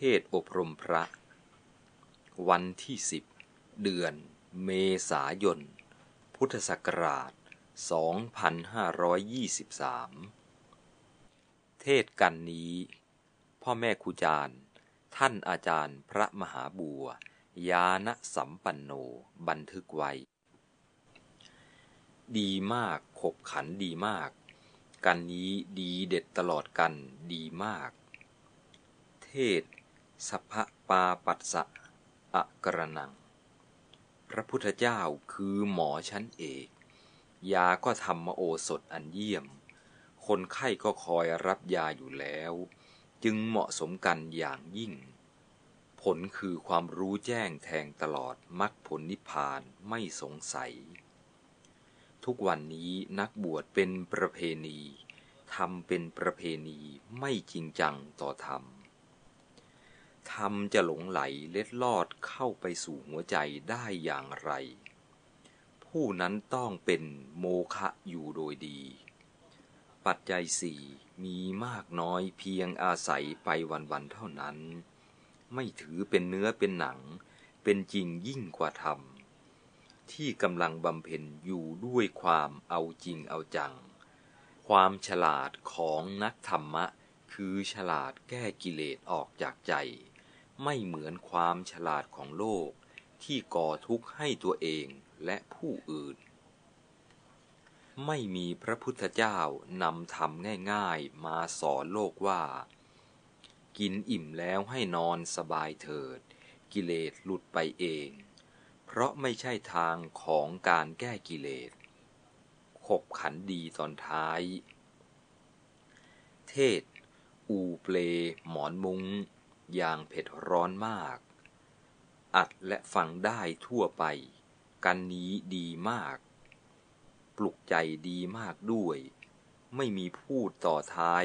เทศอบรมพระ วันที่สิบเดือน เมษายน พุทธศักราช 2523 เทศกันนี้ พ่อแม่ครูจารย์ ท่านอาจารย์พระมหาบัว ยานสัมปันโน บันทึกไว้ ดีมากขบขันดีมาก กันนี้ดีเด็ดตลอดกันดีมากเทศ สัพพปาปัสสะอะกระนัง พระพุทธเจ้าคือหมอชั้นเอก ยาก็ทำมาโอสถอันเยี่ยม คนไข้ก็คอยรับยาอยู่แล้ว จึงเหมาะสมกันอย่างยิ่ง ผลคือความรู้แจ้งแทงตลอดมรรคผลนิพพานไม่สงสัย ทุกวันนี้นักบวชเป็นประเพณีทำเป็นประเพณีไม่จริงจังต่อธรรม ธรรมจะหลงไหลเล็ดลอดเข้าไปสู่หัวใจได้อย่างไร ผู้นั้นต้องเป็นโมฆะอยู่โดยดี ปัจจัยสี่มีมากน้อยเพียงอาศัยไปวันๆเท่านั้น ไม่ถือเป็นเนื้อเป็นหนัง เป็นจริงยิ่งกว่าธรรม ที่กำลังบำเพ็ญอยู่ด้วยความเอาจริงเอาจัง ความฉลาดของนักธรรมะ คือฉลาดแก้กิเลสออกจากใจ ไม่เหมือนความฉลาดของโลกที่ก่อทุกข์ให้ตัวเองและผู้อื่น ไม่มีพระพุทธเจ้านำธรรมง่ายๆมาสอนโลกว่า กินอิ่มแล้วให้นอนสบายเถิด กิเลสหลุดไปเอง เพราะไม่ใช่ทางของการแก้กิเลสขบขันดีตอนท้าย เทศ อูเปล หมอนมุง อย่างเผ็ดร้อนมาก อัดและฟังได้ทั่วไป กันนี้ดีมาก ปลุกใจดีมากด้วย ไม่มีพูดต่อท้าย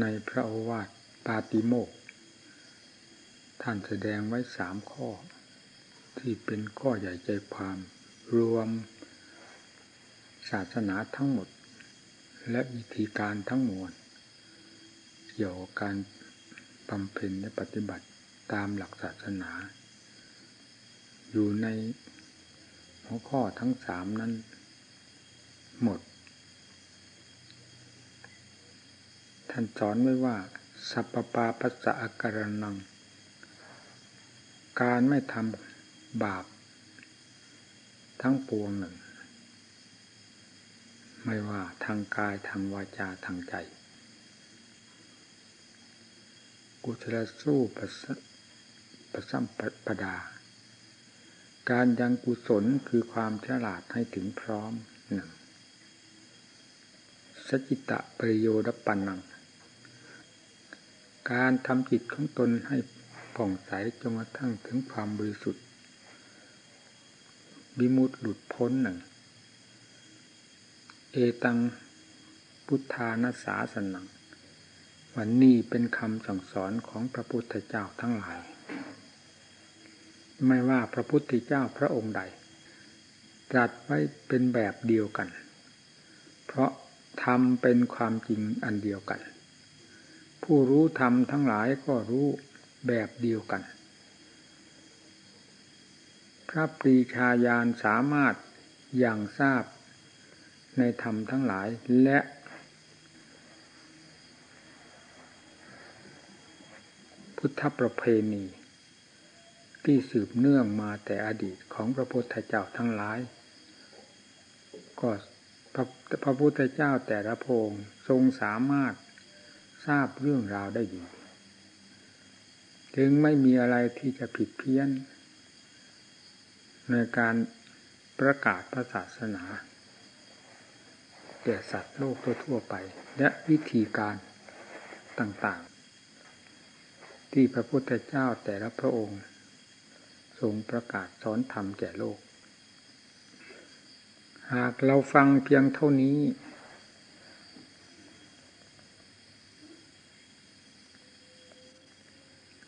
ในพระโอวาทปาติโมกท่านแสดงไว้สามข้อ ที่เป็นข้อใหญ่ใจความ รวม ศาสนาทั้งหมด และวิธีการทั้งมวลเกี่ยวกับการบำเพ็ญและปฏิบัติตามหลักศาสนา อยู่ในหัวข้อทั้งสามนั้น หมด ท่านสอนไว้ว่า สัพปาปัสสะอาการนัง การไม่ทำบาป ทั้งปวงหนึ่ง ไม่ว่าทางกายทางวาจาทางใจ กุศลสู้ประประสัมปดา การยังกุศลคือความฉลาดให้ถึงพร้อมหนึ่งสจิตะประโยชน์ปันนัง การทำจิตของตนให้ผ่องใสจนกระทั่งถึงความบริสุทธิ์ วิมุตติหลุดพ้นหนึ่งเอตังพุทธานาสาสนังวันนี้เป็นคำสั่งสอนของพระพุทธเจ้าทั้งหลาย ไม่ว่าพระพุทธเจ้าพระองค์ใดตรัสไว้เป็นแบบเดียวกัน เพราะธรรมเป็นความจริงอันเดียวกัน ผู้รู้ธรรมทั้งหลายก็รู้แบบเดียวกัน พระปรีชาญาณสามารถอย่างทราบในธรรมทั้งหลายและ พุทธประเพณี ที่สืบเนื่องมาแต่อดีตของพระพุทธเจ้าทั้งหลาย ก็พระพระพุทธเจ้าแต่ละพงทรงสามารถทราบเรื่องราวได้ดี ถึงไม่มีอะไรที่จะผิดเพี้ยน ในการประกาศพระศาสนาแก่สัตว์โลกทั่วไป และวิธีการต่างๆ ที่พระพุทธเจ้าแต่ละพระองค์ ทรงประกาศสอนธรรมแก่โลก หากเราฟังเพียงเท่านี้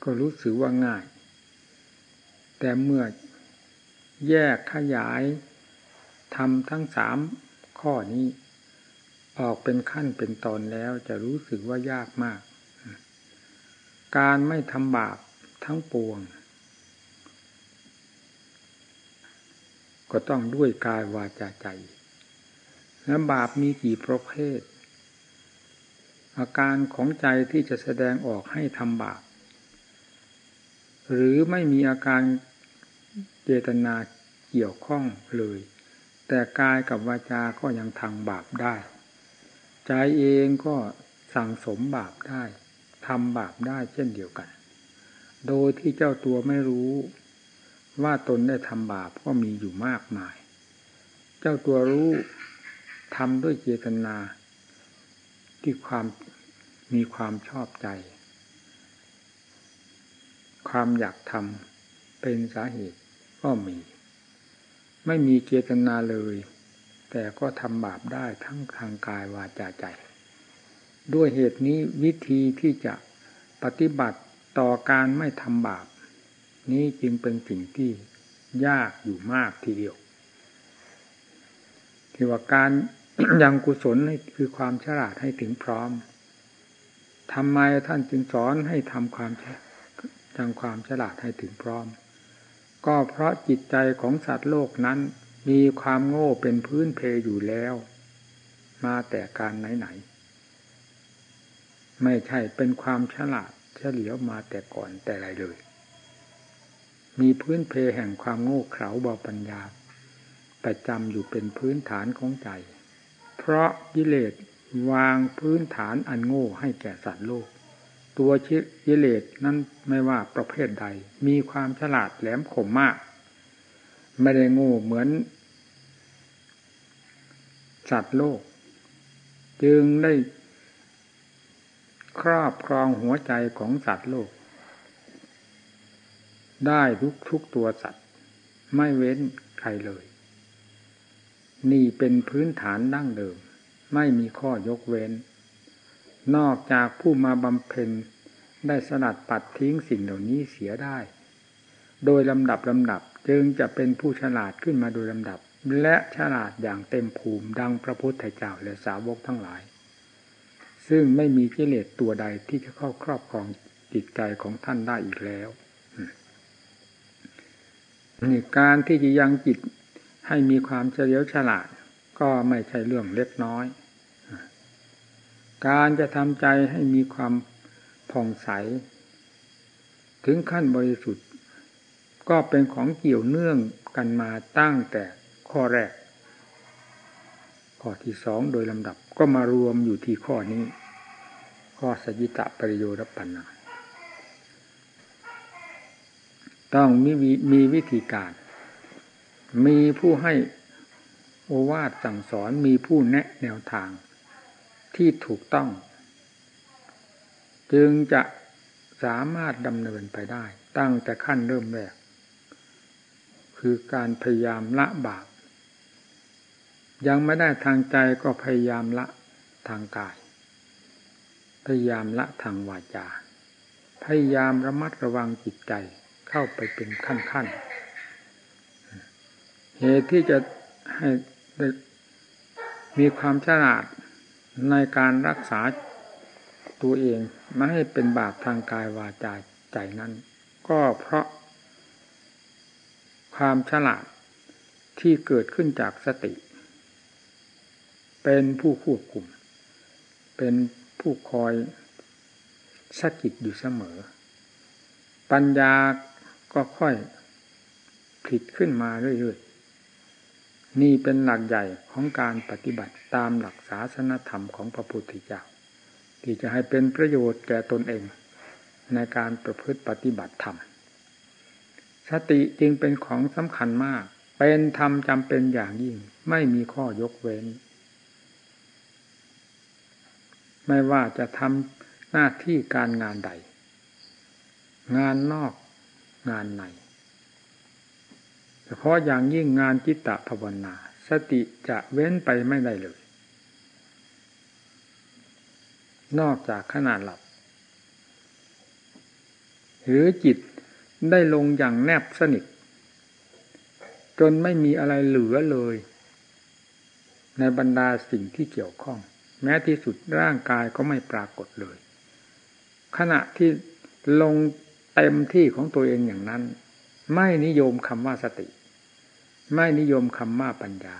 ก็รู้สึกว่าง่าย แต่เมื่อ แยกขยายทำทั้งสามข้อนี้ ออกเป็นขั้นเป็นตอนแล้วจะรู้สึกว่ายากมาก การไม่ทำบาปทั้งปวง ก็ต้องด้วยกายวาจาใจ และบาปมีกี่ประเภท อาการของใจที่จะแสดงออกให้ทำบาปหรือไม่มีอาการ เจตนาเกี่ยวข้องเลย แต่กายกับวาจาก็ยังทางบาปได้ ใจเองก็สั่งสมบาปได้ทำบาปได้เช่นเดียวกัน โดยที่เจ้าตัวไม่รู้ว่าตนได้ทำบาปก็มีอยู่มากมาย เจ้าตัวรู้ทำด้วยเจตนาที่ความมีความชอบใจ ความอยากทำเป็นสาเหตุ ก็มี ไม่มีเจตนาเลย แต่ก็ทำบาปได้ทั้งทางกายวาจาใจ ด้วยเหตุนี้วิธีที่จะปฏิบัติต่อการไม่ทำบาป นี้จึงเป็นสิ่งที่ยากอยู่มากทีเดียว ที่ว่าการยังกุศลคือความฉลาดให้ถึงพร้อมทำไมท่านจึงสอนให้ทำความยังความฉลาดให้ถึงพร้อม ก็เพราะจิตใจของสัตว์โลกนั้นมีความโง่เป็นพื้นเพอยู่แล้ว มาแต่การไหนๆไม่ใช่เป็นความฉลาดเฉลียวมาแต่ก่อนแต่ไรเลย มีพื้นเพแห่งความโง่เขลาบาปัญญา ประจำอยู่เป็นพื้นฐานของใจ เพราะกิเลสวางพื้นฐานอันโง่ให้แก่สัตว์โลก ตัวกิเลสนั้นไม่ว่าประเภทใด มีความฉลาดแหลมคมมาก ไม่ได้ง่เหมือนสัตว์โลก จึงได้ครอบครองหัวใจของสัตว์โลก ได้ทุกทุกตัวสัตว์ ไม่เว้นใครเลย นี่เป็นพื้นฐานดั้งเดิม ไม่มีข้อยกเว้น นอกจากผู้มาบำเพ็ญได้สลัดปัดทิ้งสิ่งเหล่านี้เสียได้ โดยลำดับลำดับจึงจะเป็นผู้ฉลาดขึ้นมาโดยลำดับ และฉลาดอย่างเต็มภูมิดังพระพุทธเจ้าและสาวกทั้งหลาย ซึ่งไม่มีกิเลสตัวใดที่จะเข้าครอบครองจิตใจของท่านได้อีกแล้วนี่การที่จะยังจิตให้มีความเฉลียวฉลาด ก็ไม่ใช่เรื่องเล็กน้อย การจะทำใจให้มีความผ่องใส ถึงขั้นบริสุทธิ์ ก็เป็นของเกี่ยวเนื่องกันมาตั้งแต่ข้อแรก ข้อที่สองโดยลำดับก็มารวมอยู่ที่ข้อนี้ ข้อสจิตะปริโยรปัญนาต้องมีมีวิธีการ มีผู้ให้โอวาทสั่งสอนมีผู้แนะแนวทาง ที่ถูกต้อง จึงจะสามารถดำเนินไปได้ ตั้งแต่ขั้นเริ่มแรก คือการพยายามละบาปยังไม่ได้ทางใจก็พยายามละทางกาย พยายามละทางวาจา พยายามระมัดระวังจิตใจเข้าไปเป็นขั้นขั้นเหตุที่จะให้มีความฉลาด ในการรักษาตัวเองไม่ให้เป็นบาปทางกายวาจาใจนั้น ก็เพราะ ความฉลาดที่เกิดขึ้นจากสติ เป็นผู้ควบคุม เป็นผู้คอยสกิดอยู่เสมอ ปัญญาก็ค่อยผลิตขึ้นมาเรื่อย นี่เป็นหลักใหญ่ของการปฏิบัติตามหลักศาสนธรรมของพระพุทธเจ้าที่จะให้เป็นประโยชน์แก่ตนเอง ในการประพฤติปฏิบัติธรรม สติจึงเป็นของสำคัญมาก เป็นธรรมจำเป็นอย่างยิ่ง ไม่มีข้อยกเว้น ไม่ว่าจะทำหน้าที่การงานใด งานนอกงานใน เฉพาะอย่างยิ่งงานจิตตภาวนา สติจะเว้นไปไม่ได้เลย นอกจากขนาดหลับ หรือจิตได้ลงอย่างแนบสนิท จนไม่มีอะไรเหลือเลย ในบรรดาสิ่งที่เกี่ยวข้อง แม้ที่สุดร่างกายก็ไม่ปรากฏเลย ขณะที่ลงเต็มที่ของตัวเองอย่างนั้น ไม่นิยมคำว่าสติ ไม่นิยมคำว่าปัญญา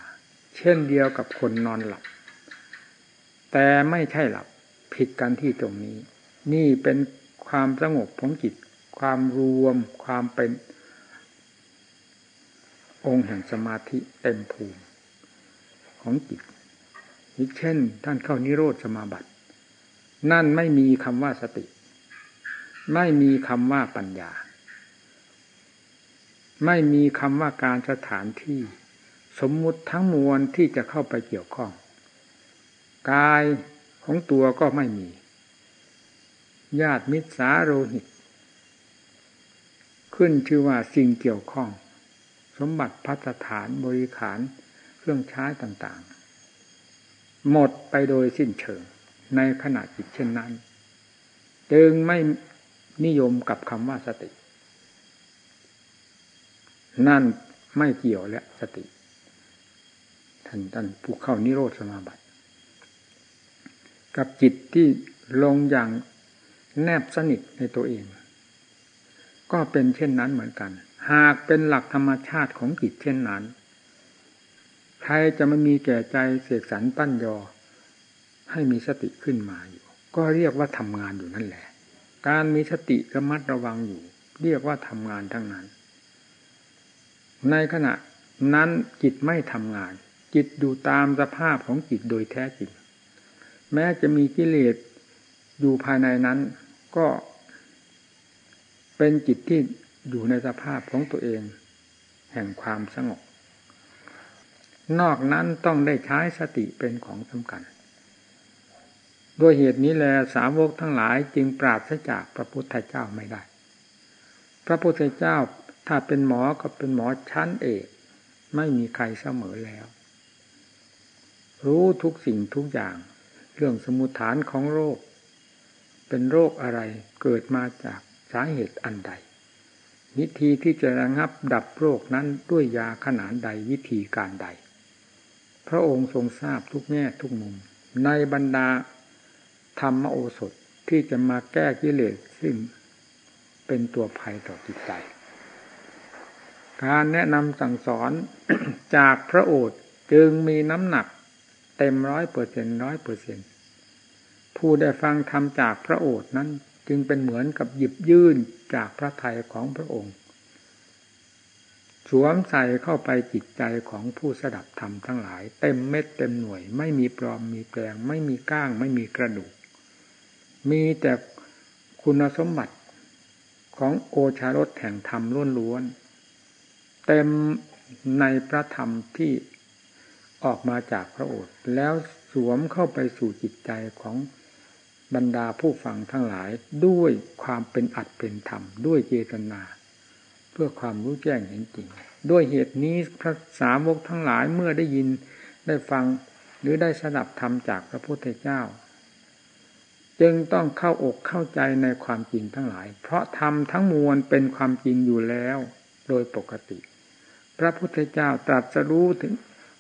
เช่นเดียวกับคนนอนหลับ แต่ไม่ใช่หลับผิดกันที่ตรงนี้ นี่เป็นความสงบของจิต ความรวม ความเป็น องค์แห่งสมาธิเต็มภูมิของจิตนี่เช่น ท่านเข้านิโรธสมาบัติ นั่นไม่มีคำว่าสติ ไม่มีคำว่าปัญญา ไม่มีคำว่าการสถานที่ สมมุติทั้งมวลที่จะเข้าไปเกี่ยวข้อง กายของตัวก็ไม่มี ญาติมิตรสาโรหิต ขึ้นชื่อว่าสิ่งเกี่ยวข้อง สมบัติพัฒฐานบริขารเครื่องใช้ต่างๆ หมดไปโดยสิ้นเชิงในขณะจิตเช่นนั้น จึงไม่นิยมกับคำว่าสติ นั่นไม่เกี่ยวและสติท่านท่านผู้เข้านิโรธสมาบัติ กับจิตที่ลงอย่างแนบสนิทในตัวเอง ก็เป็นเช่นนั้นเหมือนกัน หากเป็นหลักธรรมชาติของจิตเช่นนั้นใครจะไม่มีแก่ใจเสกสรรปั้นยอ ให้มีสติขึ้นมาอยู่ ก็เรียกว่าทำงานอยู่นั่นแหละ การมีสติระมัดระวังอยู่ เรียกว่าทำงานทั้งนั้น ในขณะนั้นจิตไม่ทำงาน จิตอยู่ตามสภาพของจิตโดยแท้จริง แม้จะมีกิเลสอยู่ภายในนั้นก็เป็นจิตที่อยู่ในสภาพของตัวเอง แห่งความสงบ นอกนั้นต้องได้ใช้สติเป็นของสำคัญด้วยเหตุนี้แลสาวกทั้งหลายจึงปราศจากพระพุทธเจ้าไม่ได้ พระพุทธเจ้า ถ้าเป็นหมอก็เป็นหมอชั้นเอก ไม่มีใครเสมอแล้ว รู้ทุกสิ่งทุกอย่าง เรื่องสมุทฐานของโรค เป็นโรคอะไรเกิดมาจากสาเหตุอันใด วิธีที่จะระงับดับโรคนั้นด้วยยาขนาดใดวิธีการใด พระองค์ทรงทราบทุกแง่ทุกมุม ในบรรดาธรรมโอสถที่จะมาแก้กิเลสซึ่งเป็นตัวภัยต่อจิตใจ การแนะนำสั่งสอนจากพระโอษฐ์จึงมีน้ำหนักเต็มร้อยเปอร์เซ็นร้อยเปอร์เซ็นผู้ได้ฟังธรรมจากพระโอษฐ์นั้นจึงเป็นเหมือนกับหยิบยื่นจากพระทัยของพระองค์ สวมใส่เข้าไปจิตใจของผู้สดับธรรมทั้งหลาย เต็มเม็ดเต็มหน่วย ไม่มีปลอมมีแปลง ไม่มีก้าง ไม่มีกระดูก มีแต่คุณสมบัติของโอชารสแห่งธรรมล้วนๆ เต็มในพระธรรมที่ออกมาจากพระโอษฐ์แล้วสวมเข้าไปสู่จิตใจของบรรดาผู้ฟังทั้งหลายด้วยความเป็นอัดเป็นธรรม ด้วยเจตนา เพื่อความรู้แจ้งเห็นจริง ด้วยเหตุนี้พระสาวกทั้งหลายเมื่อได้ยินได้ฟังหรือได้สดับธรรมจากพระพุทธเจ้า จึงต้องเข้าอกเข้าใจในความจริงทั้งหลาย เพราะธรรมทั้งมวลเป็นความจริงอยู่แล้วโดยปกติ พระพุทธเจ้าตรัสรู้ถึง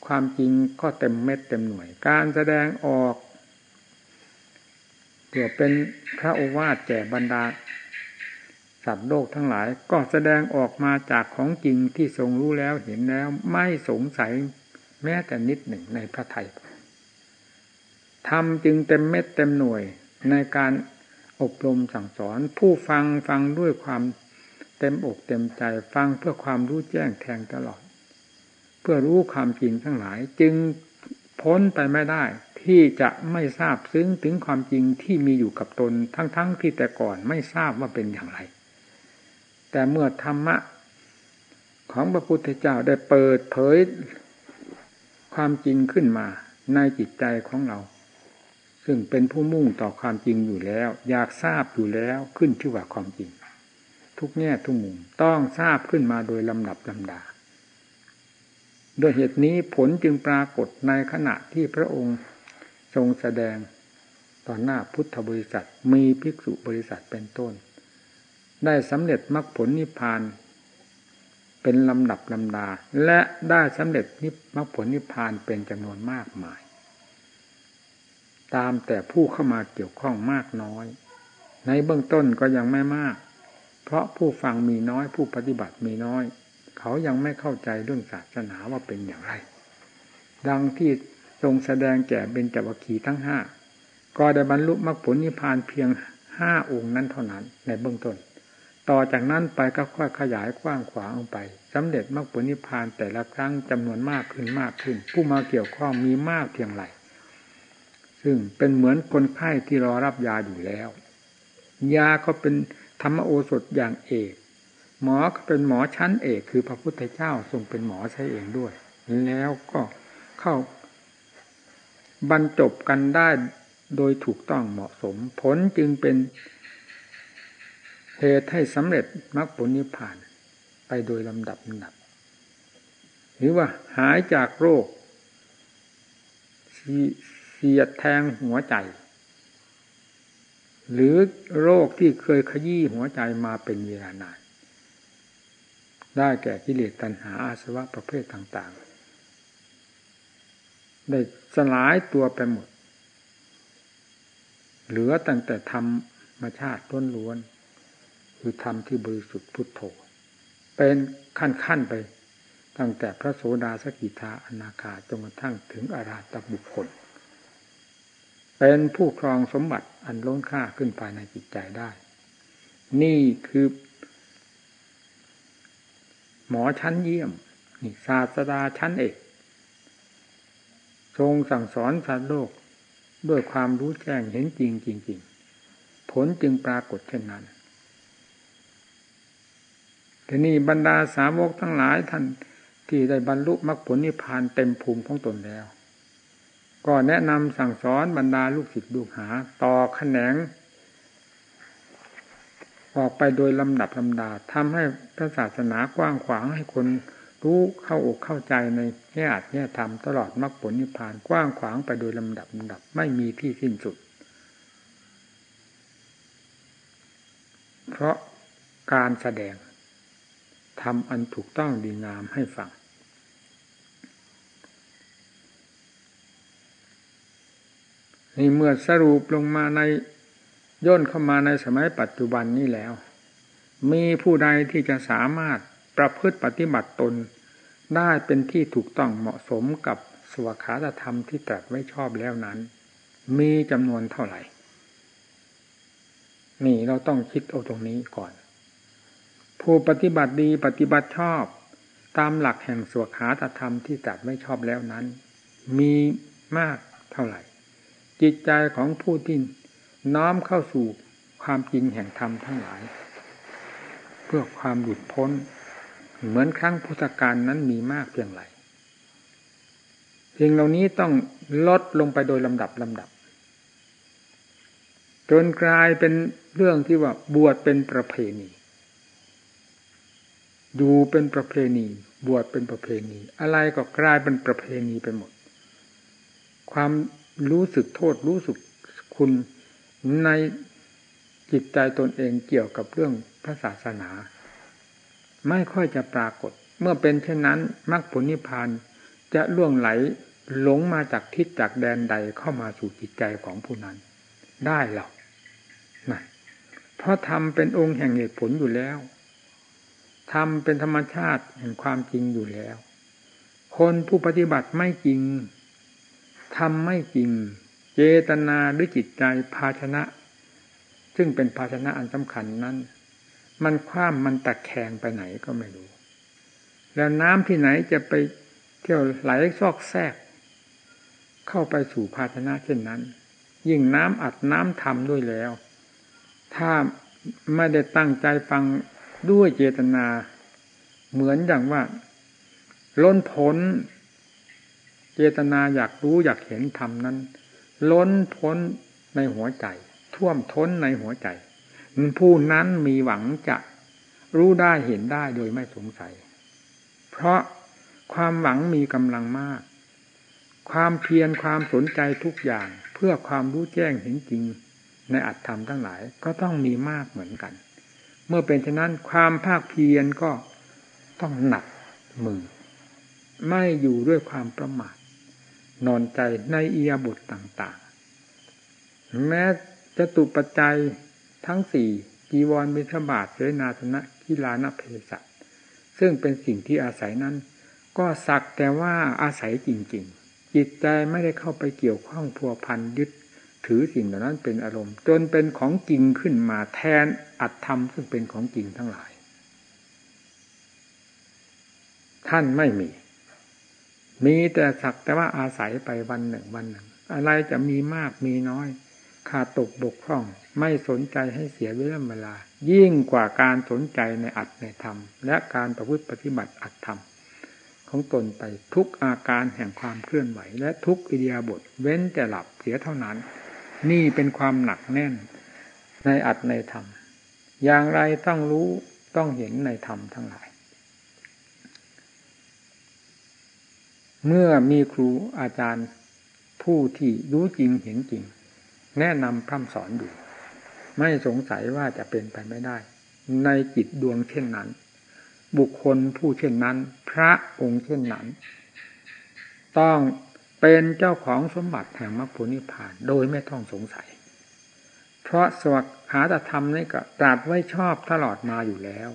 ความจริงก็เต็มเม็ดเต็มหน่วย การแสดงออกเพื่อเป็นพระโอวาทแก่บรรดา สัตว์โลกทั้งหลายก็แสดงออกมาจากของจริงที่ทรงรู้แล้วเห็นแล้วไม่สงสัยแม้แต่นิดหนึ่งในพระไทยทำจึงเต็มเม็ดเต็มหน่วยในการอบรมสั่งสอนผู้ฟังฟังด้วยความ เต็มอกเต็มใจฟังเพื่อความรู้แจ้งแทงตลอด เพื่อรู้ความจริงทั้งหลาย จึงพ้นไปไม่ได้ ที่จะไม่ทราบซึ้งถึงความจริงที่มีอยู่กับตนทั้งๆทที่แต่ก่อนไม่ทราบว่าเป็นอย่างไร แต่เมื่อธรรมะของพระพุทธเจ้าได้เปิดเผยความจริงขึ้นมาในจิตใจของเรา ซึ่งเป็นผู้มุ่งต่อความจริงอยู่แล้ว อยากทราบอยู่แล้วขึ้นชื่อว่าความจริง ทุกแง่ทุกมุมต้องทราบขึ้นมาโดยลำดับลำดาโดยเหตุนี้ผลจึงปรากฏในขณะที่พระองค์ทรงแสดงต่อหน้าพุทธบริษัทมีภิกษุบริษัทเป็นต้น ได้สำเร็จมรรคผลนิพพานเป็เป็นลำดับลำดา และได้สำเร็จนิพมรรคผลนิพพานเป็นจำนวนมากมาย ตามแต่ผู้เข้ามาเกี่ยวข้องมากน้อย ในเบื้องต้นก็ยังไม่มาก เพราะผู้ฟังมีน้อยผู้ปฏิบัติมีน้อย เขายังไม่เข้าใจเรื่องศาสนาว่าเป็นอย่างไร ดังที่ทรงแสดงแก่เบญจวัคคีทั้งห้าก็ได้บรรลุมรรคผลนิพพานเพียงห้าองค์นั้นเท่านั้นในเบื้องต้น ต่อจากนั้นไปก็ค่อยขยายกว้างขวางออกไปสำเร็จมรรคผลนิพพานแต่ละครั้งจำนวนมากขึ้นมากขึ้น ผู้มาเกี่ยวข้องมีมากเพียงไรซึ่งเป็นเหมือนคนไข้ที่รอรับยาอยู่แล้ว ยาก็เป็น ธรรมโอสถอย่างเอก หมอก็เป็นหมอชั้นเอกคือพระพุทธเจ้าทรงเป็นหมอใช้เองด้วย แล้วก็เข้า บรรจบกันได้โดยถูกต้องเหมาะสม ผลจึงเป็นเหตุให้สำเร็จมรรคผลนิพพานไปโดยลำดับลำดับ หรือว่าหายจากโรคเสียดแทงหัวใจ หรือโรคที่เคยขยี้หัวใจมาเป็นเวลานาน ได้แก่กิเลสตัณหาอาสวะประเภทต่างๆ ได้สลายตัวไปหมด เหลือตั้งแต่ธรรมชาติล้วนๆคือธรรมที่บริสุทธิ์พุทโธ เป็นขั้นๆไปตั้งแต่พระโสดาสกิทาอนาคาจนกระทั่งถึงอาราตบุคคล เป็นผู้ครองสมบัติ อันล้นค่าขึ้นภายในจิตใจได้ นี่คือ หมอชั้นเยี่ยม นี่ศาสดาชั้นเอก ทรงสั่งสอนสัตว์โลกด้วยความรู้แจ้งเห็นจริงจริงๆผลจึงปรากฏเช่นนั้นทีนี้บรรดาสาวกทั้งหลายท่านที่ได้บรรลุมรรคผลนิพพานเต็มภูมิของตนแล้ว ก็แนะนำสั่งสอนบรรดาลูกศิษย์ลูกหา ต่อแขนง ออกไปโดยลำดับลำดาทำให้พระศาสนากว้างขวางให้คนรู้เข้าอกเข้าใจในแง่อัดแง่ธรรมตลอดมรรคผลนิพพานกว้างขวางไปโดยลำดับลำดับไม่มีที่สิ้นสุด เพราะการแสดงทำอันถูกต้องดีงามให้ฟัง นี่เมื่อสรุปลงมาในย่นเข้ามาในสมัยปัจจุบันนี้แล้ว มีผู้ใดที่จะสามารถประพฤติปฏิบัติตน ได้เป็นที่ถูกต้องเหมาะสมกับสวขาตธรรมที่ตรัสไว้ชอบแล้วนั้น มีจำนวนเท่าไหร่ นี่เราต้องคิดเอาตรงนี้ก่อน ผู้ปฏิบัติดีปฏิบัติชอบตามหลักแห่งสวขาตธรรมที่ตรัสไว้ชอบแล้วนั้น มีมากเท่าไหร่ จิตใจของผู้ที่น้อมเข้าสู่ความจริงแห่งธรรมทั้งหลาย เพื่อความหลุดพ้น เหมือนครั้งพุทธกาลนั้นมีมากเพียงไรเพียงเหล่านี้ต้องลดลงไปโดยลำดับลำดับ จนกลายเป็นเรื่องที่ว่าบวชเป็นประเพณีอยู่เป็นประเพณี บวชเป็นประเพณี อะไรก็กลายเป็นประเพณีไปหมด ความ รู้สึกโทษรู้สึกคุณในจิตใจตนเองเกี่ยวกับเรื่องพระศาสนา ไม่ค่อยจะปรากฏ เมื่อเป็นเช่นนั้นมรรคผลนิพพานจะล่วงไหลหลงมาจากทิศจากแดนใดเข้ามาสู่จิตใจของผู้นั้น ได้หรอกนะเพราะธรรมเป็นองค์แห่งเหตุผลอยู่แล้วธรรมเป็นธรรมชาติแห่งความจริงอยู่แล้ว คนผู้ปฏิบัติไม่จริง ทำไม่จริง เจตนาหรือจิตใจภาชนะ ซึ่งเป็นภาชนะอันสำคัญนั้น มันคว่ำมันตะแคงไปไหนก็ไม่รู้ แล้วน้ำที่ไหนจะไปเที่ยวไหลซอกแซกเข้าไปสู่ภาชนะเช่นนั้น ยิ่งน้ำอัดน้ำทำด้วยแล้ว ถ้าไม่ได้ตั้งใจฟังด้วยเจตนา เหมือนอย่างว่า ล้นพ้น เจตนาอยากรู้อยากเห็นธรรมนั้น ล้นพ้นในหัวใจ ท่วมท้นในหัวใจ ผู้นั้นมีหวังจะรู้ได้เห็นได้โดยไม่สงสัย เพราะความหวังมีกำลังมาก ความเพียรความสนใจทุกอย่าง เพื่อความรู้แจ้งเห็นจริง ในอัตธรรมทั้งหลาย ก็ต้องมีมากเหมือนกัน เมื่อเป็นเช่นนั้นความภาคเพียรก็ต้องหนักมือ ไม่อยู่ด้วยความประมาท นอนใจในเอียบุตรต่างๆ แม้จะตุปัจจัยทั้งสี่จีวรมิถบาทเสนาสนะกีฬานเพศัซึ่งเป็นสิ่งที่อาศัยนั้น ก็สักแต่ว่าอาศัยจริงๆ จิตใจไม่ได้เข้าไปเกี่ยวข้องพัวพันยึดถือสิ่งเหล่านั้นเป็นอารมณ์ จนเป็นของจริงขึ้นมาแทนอัตธรรมซึ่งเป็นของจริงทั้งหลาย ท่านไม่มี มีแต่สักแต่ว่าอาศัยไปวันหนึ่งวันหนึ่ง อะไรจะมีมากมีน้อย ขาดตกบกพร่อง ไม่สนใจให้เสียเวลาเวลา ยิ่งกว่าการสนใจในอัตในธรรม และการประพฤติปฏิบัติอัตธรรม ของตนไปทุกอาการแห่งความเคลื่อนไหว และทุกอิเดียบทเว้นแต่หลับเสียเท่านั้น นี่เป็นความหนักแน่น ในอัตในธรรม อย่างไรต้องรู้ต้องเห็นในธรรมทั้งหลาย เมื่อมีครูอาจารย์ผู้ที่รู้จริงเห็นจริง แนะนำพร่ำสอนอยู่ ไม่สงสัยว่าจะเป็นไปไม่ได้ ในจิตดวงเช่นนั้น บุคคลผู้เช่นนั้น พระองค์เช่นนั้น ต้องเป็นเจ้าของสมบัติแห่งมรรคผลนิพพานโดยไม่ต้องสงสัย เพราะสวัสหาธรรมนี่ก็ตรัสไว้ชอบตลอดมาอยู่แล้ว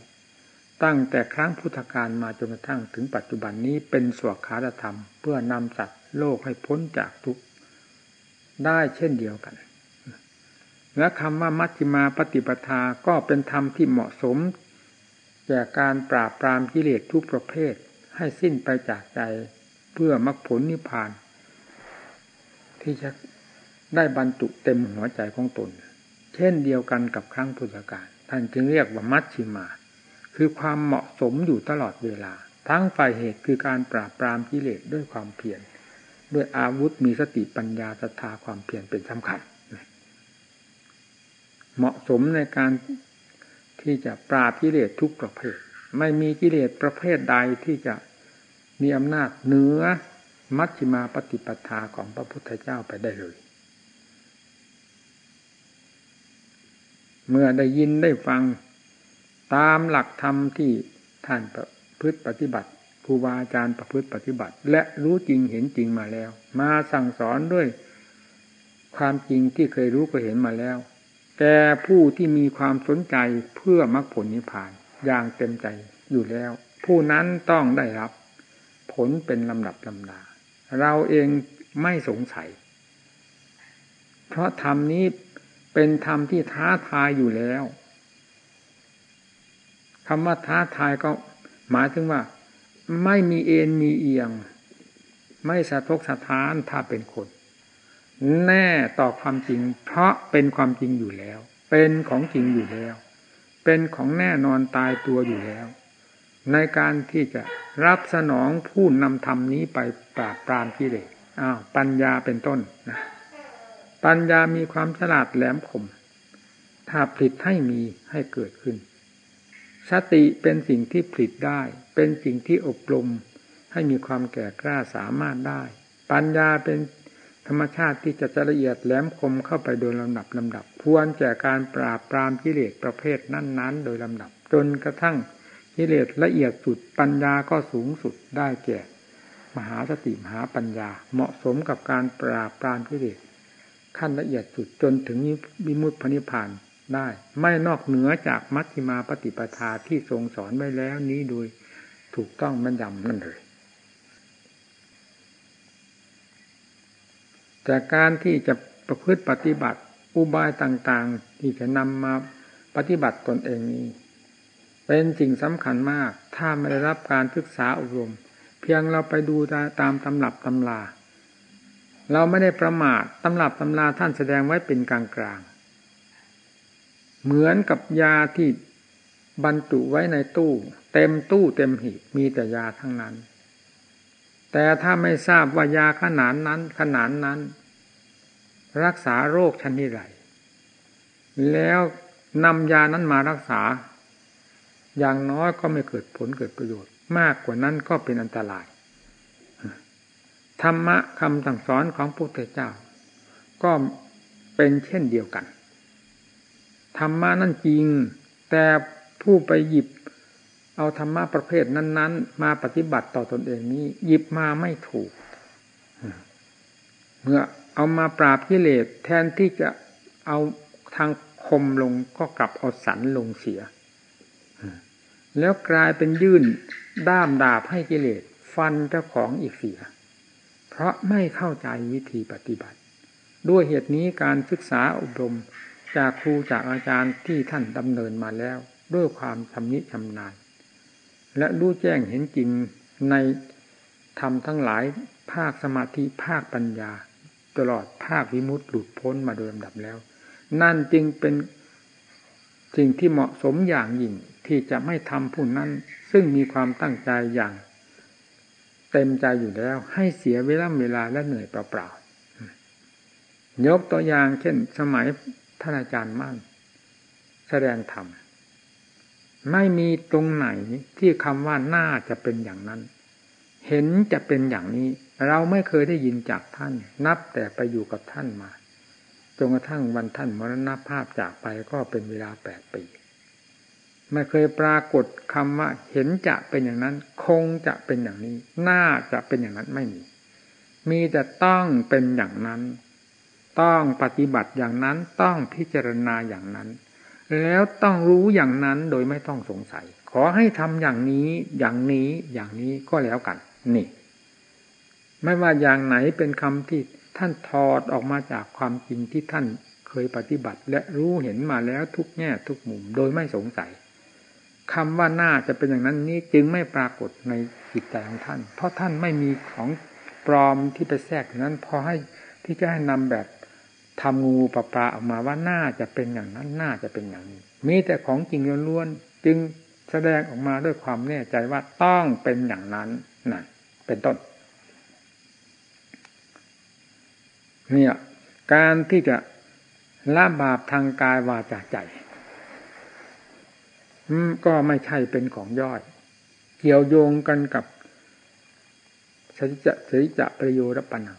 ตั้งแต่ครั้งพุทธกาลมาจนกระทั่งถึงปัจจุบันนี้เป็นสวขาธรรม เพื่อนำสัตว์โลกให้พ้นจากทุกข์ได้เช่นเดียวกัน และคำว่ามัชฌิมาปฏิปทาก็เป็นธรรมที่เหมาะสมแก่การปราบปรามกิเลสทุกประเภทให้สิ้นไปจากใจเพื่อมรรคผลนิพพาน ที่จะได้บรรจุเต็มหัวใจของตน เช่นเดียวกันกับครั้งพุทธกาลท่านจึงเรียกว่ามัชชิมา คือความเหมาะสมอยู่ตลอดเวลา ทั้งฝ่ายเหตุคือการปราบปรามกิเลสด้วยความเพียรด้วยอาวุธมีสติปัญญาศรัทธาความเพียรเป็นสำคัญเหมาะสมในการที่จะปราบกิเลสทุกประเภท ไม่มีกิเลสประเภทใดที่จะมีอำนาจเหนือมัชฌิมาปฏิปทาของพระพุทธเจ้าไปได้เลย เมื่อได้ยินได้ฟัง ตามหลักธรรมที่ท่านประพฤติปฏิบัติครูบาอาจารย์ประพฤติปฏิบัติ และรู้จริงเห็นจริงมาแล้ว มาสั่งสอนด้วย ความจริงที่เคยรู้ก็เห็นมาแล้ว แก่ผู้ที่มีความสนใจเพื่อมรรคผลนิพพานอย่างเต็มใจอยู่แล้ว ผู้นั้นต้องได้รับ ผลเป็นลำดับลำดา เราเองไม่สงสัย เพราะธรรมนี้เป็นธรรมที่ท้าทายอยู่แล้ว คำว่าท้าทายก็หมายถึงว่า ไม่มีเอ็นมีเอียง ไม่สะทกสะท้านถ้าเป็นคน แน่ต่อความจริง เพราะเป็นความจริงอยู่แล้ว เป็นของจริงอยู่แล้ว เป็นของแน่นอนตายตัวอยู่แล้ว ในการที่จะรับสนองผู้นำธรรมนี้ไปปราบปรามกิเลสอ้าวปัญญาเป็นต้นนะปัญญามีความฉลาดแหลมคม ถ้าผลิตให้มีให้เกิดขึ้น สติเป็นสิ่งที่ผลิตได้ เป็นสิ่งที่อบรมให้มีความแก่กล้าสามารถได้ ปัญญาเป็นธรรมชาติที่จะจะละเอียดแหลมคมเข้าไปโดยลำดับลำดับควรแก่การปราบปรามกิเลสประเภทนั้น ๆ โดยลำดับ จนกระทั่งกิเลสละเอียดสุดปัญญาก็สูงสุดได้แก่ มหาสติมหาปัญญา เหมาะสมกับการปราบปรามกิเลสขั้นละเอียดสุดจนถึงวิมุตติพนิพาน ได้ ไม่นอกเหนือจากมัชฌิมาปฏิปทาที่ทรงสอนไว้แล้วนี้โดยถูกต้องมันยำนั่นเลยแต่การที่จะประพฤติปฏิบัติอุบายต่างๆ ที่จะนำมาปฏิบัติตนเองนี้ เป็นสิ่งสำคัญมาก ถ้าไม่ได้รับการศึกษาอบรม เพียงเราไปดูตามตำรับตำลา เราไม่ได้ประมาทตำรับตำลาท่านแสดงไว้เป็นกลางๆ เหมือนกับยาที่บรรจุไว้ในตู้ เต็มตู้เต็มหีบมีแต่ยาทั้งนั้น แต่ถ้าไม่ทราบว่ายาขนาดนั้น ขนาดนั้น รักษาโรคชนิดไรแล้วนำยานั้นมารักษา อย่างน้อยก็ไม่เกิดผลเกิดประโยชน์ มากกว่านั้นก็เป็นอันตรายธรรมะคำสั่งสอนของพระพุทธเจ้า ก็เป็นเช่นเดียวกัน ธรรมะนั่นจริง แต่ผู้ไปหยิบ เอาธรรมะประเภทนั้น ๆ มาปฏิบัติต่อตอนเองนี้ หยิบมาไม่ถูก เมื่อเอามาปราบกิเลสแทนที่จะเอาทางคมลงก็กลับเอาสันลงเสีย แล้วกลายเป็นยื่นด้ามดาบให้กิเลสฟันเจ้าของอีกเสีย เพราะไม่เข้าใจวิธีปฏิบัติ ด้วยเหตุนี้การศึกษาอบรม จากครูจากอาจารย์ที่ท่านดำเนินมาแล้ว ด้วยความชำนิชำนาญ และรู้แจ้งเห็นจริงในธรรมทั้งหลายภาคสมาธิภาคปัญญา ตลอดภาควิมุตติหลุดพ้นมาโดยลำดับแล้ว นั่นจึงเป็นสิ่งที่เหมาะสมอย่างยิ่งที่จะไม่ทำผู้นั้น ซึ่งมีความตั้งใจอย่างเต็มใจอยู่แล้ว ให้เสียเวลาเวลาและเหนื่อยเปล่าๆยกตัวอย่างเช่นสมัย ท่านอาจารย์มั่น แสดงธรรมไม่มีตรงไหนที่คำว่าน่าจะเป็นอย่างนั้น เห็นจะเป็นอย่างนี้ เราไม่เคยได้ยินจากท่าน นับแต่ไปอยู่กับท่านมาจนกระทั่งวันท่านมรณภาพจากไปก็เป็นเวลาแปดปี ไม่เคยปรากฏคำว่า เห็นจะเป็นอย่างนั้น คงจะเป็นอย่างนี้ น่าจะเป็นอย่างนั้นไม่มี มีแต่ต้องเป็นอย่างนั้น ต้องปฏิบัติอย่างนั้นต้องพิจารณาอย่างนั้น แล้วต้องรู้อย่างนั้นโดยไม่ต้องสงสัย ขอให้ทำอย่างนี้อย่างนี้อย่างนี้ก็แล้วกัน นี่ ไม่ว่าอย่างไหนเป็นคำที่ท่านถอดออกมาจากความจริงที่ท่านเคยปฏิบัติ และรู้เห็นมาแล้วทุกแง่ทุกมุมโดยไม่สงสัยคำว่าน่าจะเป็นอย่างนั้นนี้จึงไม่ปรากฏในจิตใจของท่าน เพราะท่านไม่มีของปลอมที่ไปแทรกนั้นพอให้ที่จะให้นำแบบ ทำงูปลาปลาออกมาว่าน่าจะเป็นอย่างนั้นน่าจะเป็นอย่างนี้ มีแต่ของจริงล้วนๆจึงแสดงออกมาด้วยความแน่ใจว่าต้องเป็นอย่างนั้นนั่นเป็นต้นเนี่ยการที่จะละบาปทางกายวาจาใจก็ไม่ใช่เป็นของย่อย เกี่ยวโยงกันกับสิจะสิจะประโยชน์ปัญหา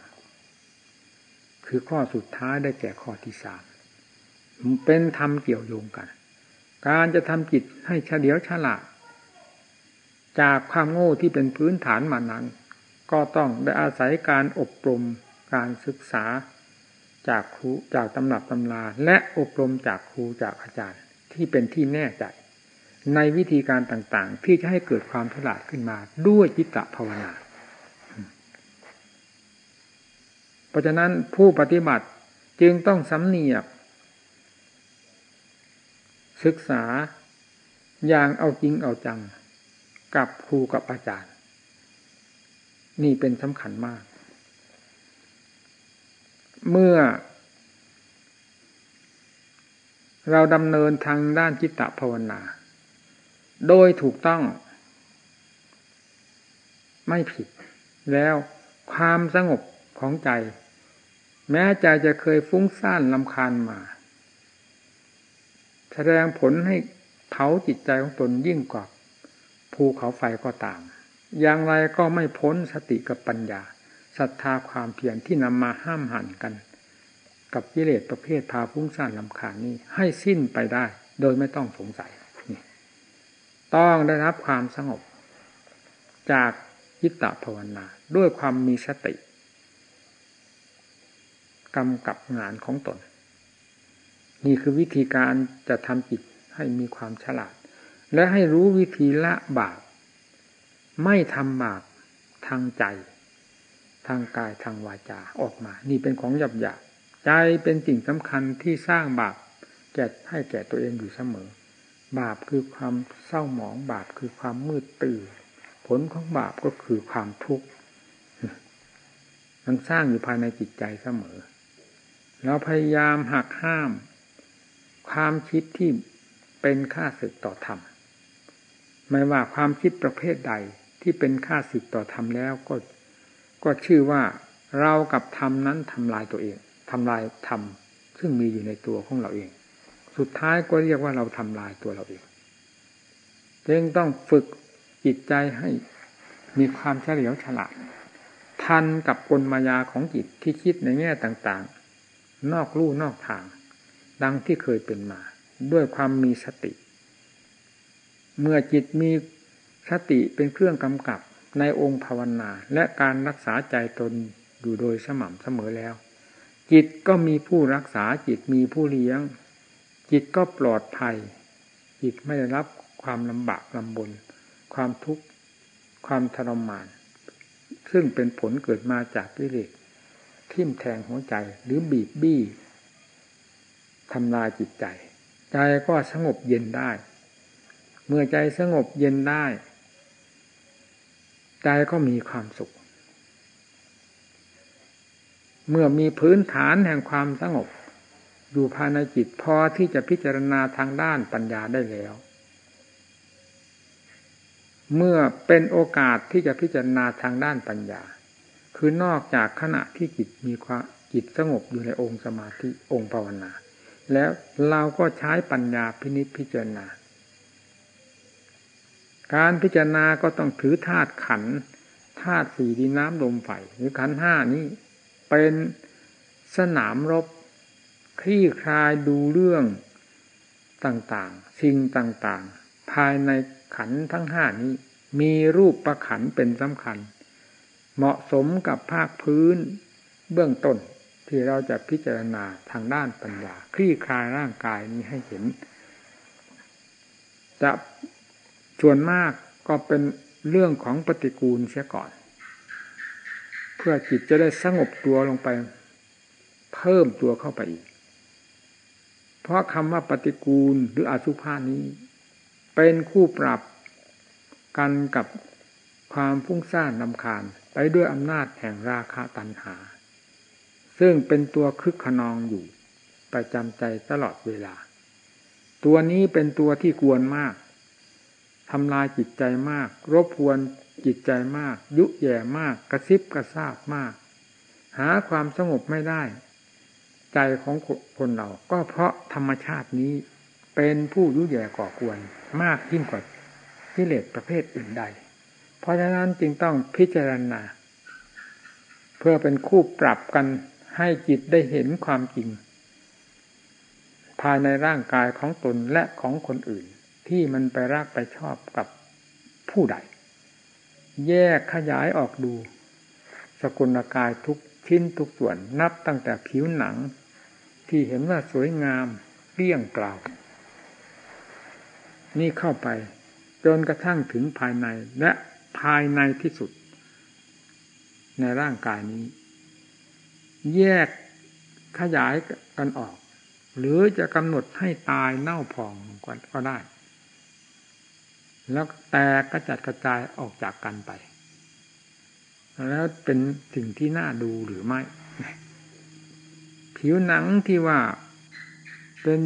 คือข้อสุดท้ายได้แก่ข้อที่สามเป็นธรรมเกี่ยวโยงกัน การจะทำจิตให้เฉลียวฉลาด จากความโง่ที่เป็นพื้นฐานมานั้น ก็ต้องได้อาศัยการอบรมการศึกษาจากครูจากตำหนับตำราและอบรมจากครูจากอาจารย์ที่เป็นที่แน่ใจ ในวิธีการต่างๆ ที่จะให้เกิดความฉลาดขึ้นมาด้วยจิตตภาวนา เพราะฉะนั้นผู้ปฏิบัติจึงต้องสำเนียก ศึกษาอย่างเอาจริงเอาจัง กับครูกับอาจารย์ นี่เป็นสำคัญมาก เมื่อ เราดำเนินทางด้านจิตตภาวนา โดยถูกต้อง ไม่ผิด แล้วความสงบของใจ แม้ใจจะเคยฟุ้งซ่านลำคาญมา แสดงผลให้เผาจิตใจของตนยิ่งกว่าภูเขาไฟก็ตาม อย่างไรก็ไม่พ้นสติกับปัญญาศรัทธาความเพียรที่นำมาห้ามหันกัน กับกิเลสประเภทพาฟุ้งซ่านลำคาญนี้ ให้สิ้นไปได้ โดยไม่ต้องสงสัย ต้องได้รับความสงบ จากยิตตภาวนาด้วยความมีสติ กำกับงานของตน นี่คือวิธีการจะทำจิตให้มีความฉลาด และให้รู้วิธีละบาปไม่ทำบาปทางใจ ทางกายทางวาจาออกมา นี่เป็นของหยาบหยาบใจเป็นสิ่งสำคัญที่สร้างบาปแก่ให้แก่ตัวเองอยู่เสมอ บาปคือความเศร้าหมองบาปคือความมืดตื่นผลของบาปก็คือความทุกข์มันสร้างอยู่ภายในจิตใจเสมอ เราพยายามหักห้าม ความคิดที่เป็นค่าศึกต่อธรรมไม่ว่าความคิดประเภทใดที่เป็นค่าศึกต่อธรรมแล้วก็ก็ชื่อว่าเรากับธรรมนั้นทำลายตัวเองทำลายธรรมซึ่งมีอยู่ในตัวของเราเอง สุดท้ายก็เรียกว่าเราทำลายตัวเราเองจึงต้องฝึกจิตใจให้มีความเฉลียวฉลาดทันกับกลมายาของจิตที่คิดในแง่ต่าง นอกลู่นอกทาง ดังที่เคยเป็นมา ด้วยความมีสติ เมื่อจิตมีสติเป็นเครื่องกำกับในองค์ภาวนา และการรักษาใจตนอยู่โดยสม่ำเสมอแล้ว จิตก็มีผู้รักษาจิตมีผู้เลี้ยง จิตก็ปลอดภัย จิตไม่ได้รับความลำบากลำบน ความทุกข์ ความทรมาน ซึ่งเป็นผลเกิดมาจากกิเลส ทิ่มแทงหัวใจ หรือบีบบี้ทำลายจิตใจ ใจก็สงบเย็นได้ เมื่อใจสงบเย็นได้ ใจก็มีความสุข เมื่อมีพื้นฐานแห่งความสงบ อยู่ภายในจิตพอที่จะพิจารณาทางด้านปัญญาได้แล้ว เมื่อเป็นโอกาสที่จะพิจารณาทางด้านปัญญา คือนอกจากขณะที่จิตมีความจิตสงบอยู่ในองค์สมาธิองค์ภาวนา แล้วเราก็ใช้ปัญญาพินิจพิจารณา การพิจารณาก็ต้องถือธาตุขันธาตุสี่ดินน้ำลมไฟหรือขันห้านี้เป็นสนามรบคลี่คลายดูเรื่องต่างๆ สิ่งต่างๆ ภายในขันทั้งห้านี้ มีรูปประขันเป็นสำคัญ เหมาะสมกับภาคพื้นเบื้องต้นที่เราจะพิจารณาทางด้านปัญญา คลี่คลายร่างกายนี้ให้เห็น จะส่วนมากก็เป็นเรื่องของปฏิกูลเสียก่อน เพื่อจิตจะได้สงบตัวลงไป เพิ่มตัวเข้าไปอีก เพราะคำว่าปฏิกูลหรืออสุภานี้ เป็นคู่ปรับกันกับความฟุ้งซ่านลำคาญ ไปด้วยอำนาจแห่งราคะตัณหา ซึ่งเป็นตัวคึกขนองอยู่ประจำใจตลอดเวลา ตัวนี้เป็นตัวที่กวนมากทำลายจิตใจมาก รบกวนจิตใจมาก ยุแย่มาก กระซิบกระซาบมาก หาความสงบไม่ได้ ใจของคนเราก็เพราะธรรมชาตินี้เป็นผู้ยุแย่ก่อกวนมากยิ่งกว่ากิเลสประเภทอื่นใด เพราะฉะนั้นจึงต้องพิจารณา เพื่อเป็นคู่ปรับกันให้จิตได้เห็นความจริง ภายในร่างกายของตนและของคนอื่น ที่มันไปรักไปชอบกับผู้ใด แยกขยายออกดู สกุลกายทุกชิ้นทุกส่วนนับตั้งแต่ผิวหนัง ที่เห็นว่าสวยงามเรี่ยงเปล่า นี่เข้าไป จนกระทั่งถึงภายในและ ภายในที่สุด ในร่างกายนี้ แยกขยายกันออก หรือจะกำหนดให้ตายเน่าพองก็ได้ แล้วแตกกระจัดกระจายออกจากกันไป แล้วเป็นสิ่งที่น่าดูหรือไม่ ผิวหนังที่ว่าเป็น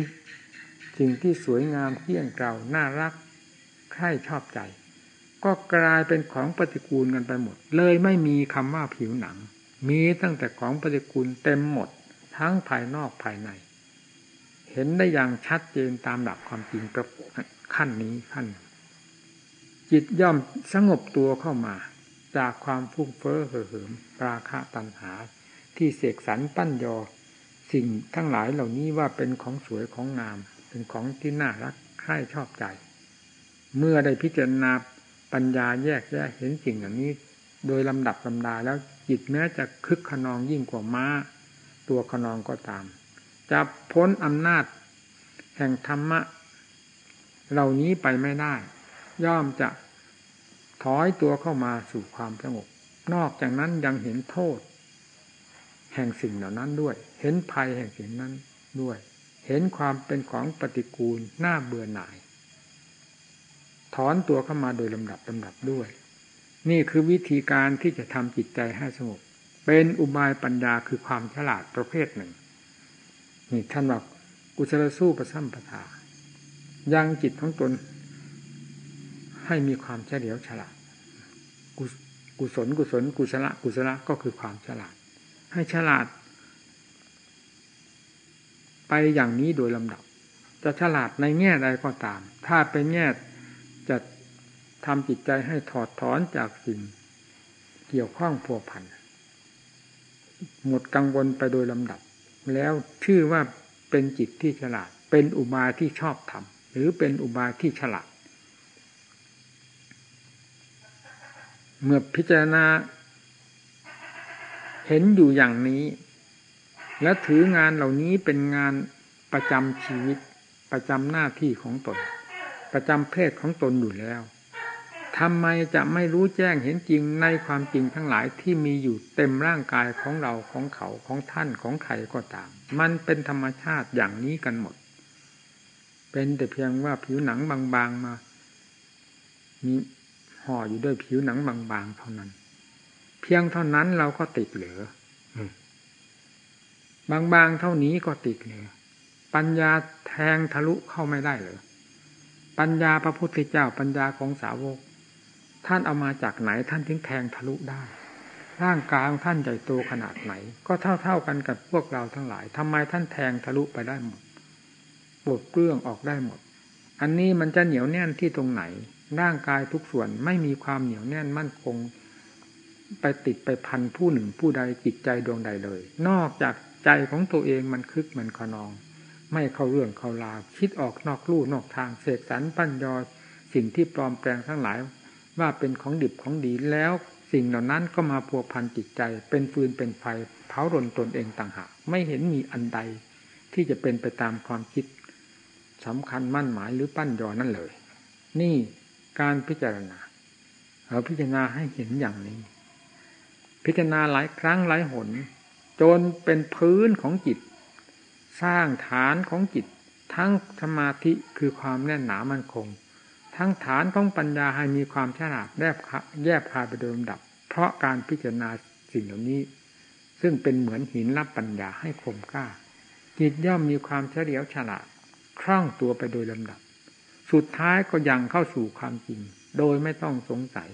สิ่งที่สวยงามเที่ยงเกลาน่ารักใคร่ชอบใจ ก็กลายเป็นของปฏิกูลกันไปหมด เลยไม่มีคำว่าผิวหนัง มีตั้งแต่ของปฏิกูลเต็มหมด ทั้งภายนอกภายใน เห็นได้อย่างชัดเจนตามหลักความจริงประขั้นนี้ขั้น จิตย่อมสงบตัวเข้ามา จากความฟุ้งเฟ้อเห่อเหิมราคะตัณหา ที่เสกสรรปั้นยอ สิ่งทั้งหลายเหล่านี้ว่าเป็นของสวยของงาม เป็นของที่น่ารักใคร่ชอบใจ เมื่อได้พิจารณา ปัญญาแยกแยะเห็นสิ่งเหล่านี้ โดยลำดับลำดาแล้วจิตแม้จะคึกขนองยิ่งกว่าม้า ตัวขนองก็ตาม จะพ้นอำนาจ แห่งธรรมะ เหล่านี้ไปไม่ได้ ย่อมจะถอยตัวเข้ามาสู่ความสงบ นอกจากนั้นยังเห็นโทษ แห่งสิ่งเหล่านั้นด้วย เห็นภัยแห่งสิ่งนั้นด้วย เห็นความเป็นของปฏิกูลน่าเบื่อหน่าย ถอนตัวเข้ามาโดยลำดับลำดับด้วย นี่คือวิธีการที่จะทำจิตใจให้สงบเป็นอุบายปัญญาคือความฉลาดประเภทหนึ่งนี่ท่านบอกกุศลสู้ประสัมปทายังจิตของตน ให้มีความเฉลียวฉลาดกุศลกุศลกุศลกุศลก็คือความฉลาด ให้ฉลาด ไปอย่างนี้โดยลำดับ จะฉลาดในแง่ใดก็ตาม ถ้าเป็นแง่ จะทำจิตใจให้ถอดถอนจากสิ่ง เกี่ยวข้องพัวพัน หมดกังวลไปโดยลำดับ แล้วชื่อว่าเป็นจิตที่ฉลาด เป็นอุบายที่ชอบทำหรือเป็นอุบายที่ฉลาด เมื่อพิจารณาเห็นอยู่อย่างนี้ และถืองานเหล่านี้เป็นงานประจำชีวิตประจำหน้าที่ของตน ประจำเพศของตนอยู่แล้วทำไมจะไม่รู้แจ้งเห็นจริงในความจริงทั้งหลายที่มีอยู่เต็มร่างกายของเราของเขาของท่านของใครก็ตาม มันเป็นธรรมชาติอย่างนี้กันหมด เป็นแต่เพียงว่าผิวหนังบางๆมามีห่ออยู่ด้วยผิวหนังบางๆเท่านั้น เพียงเท่านั้นเราก็ติดเหลือบางๆเท่านี้ก็ติดเหลือปัญญาแทงทะลุเข้าไม่ได้เลย ปัญญาพระพุทธเจ้าปัญญาของสาวก ท่านเอามาจากไหนท่านถึงแทงทะลุได้ ร่างกายของท่านใหญ่โตขนาดไหน ก็เท่าเท่ากันกับพวกเราทั้งหลายทำไมท่านแทงทะลุไปได้หมดปวดเปลื้องออกได้หมด อันนี้มันจะเหนียวแน่นที่ตรงไหน ร่างกายทุกส่วนไม่มีความเหนียวแน่นมั่นคง ไปติดไปพันผู้หนึ่งผู้ใดจิตใจดวงใดเลย นอกจากใจของตัวเองมันคึกมันขนอง ไม่เข้าเรื่องเข้าราว คิดออกนอกลู่นอกทางเสกสรรปั้นยอสิ่งที่ปลอมแปลงทั้งหลาย ว่าเป็นของดิบของดีแล้วสิ่งเหล่านั้นก็มาพัวพันจิตใจ เป็นฟืนเป็นไฟเผารนตนเองต่างหากไม่เห็นมีอันใด ที่จะเป็นไปตามความคิดสำคัญมั่นหมายหรือปั้นยอนั่นเลย นี่การพิจารณาเราพิจารณาให้เห็นอย่างนี้ พิจารณาหลายครั้งหลายหน จนเป็นพื้นของจิต สร้างฐานของจิต ทั้งสมาธิคือความแน่นหนามั่นคง ทั้งฐานของปัญญาให้มีความฉลาดแยบแยบคายไปโดยลำดับ เพราะการพิจารณาสิ่งเหล่านี้ ซึ่งเป็นเหมือนหินรับปัญญาให้คมกล้า จิตย่อมมีความเฉลียวฉลาดคล่องตัวไปโดยลำดับ สุดท้ายก็ยังเข้าสู่ความจริง โดยไม่ต้องสงสัย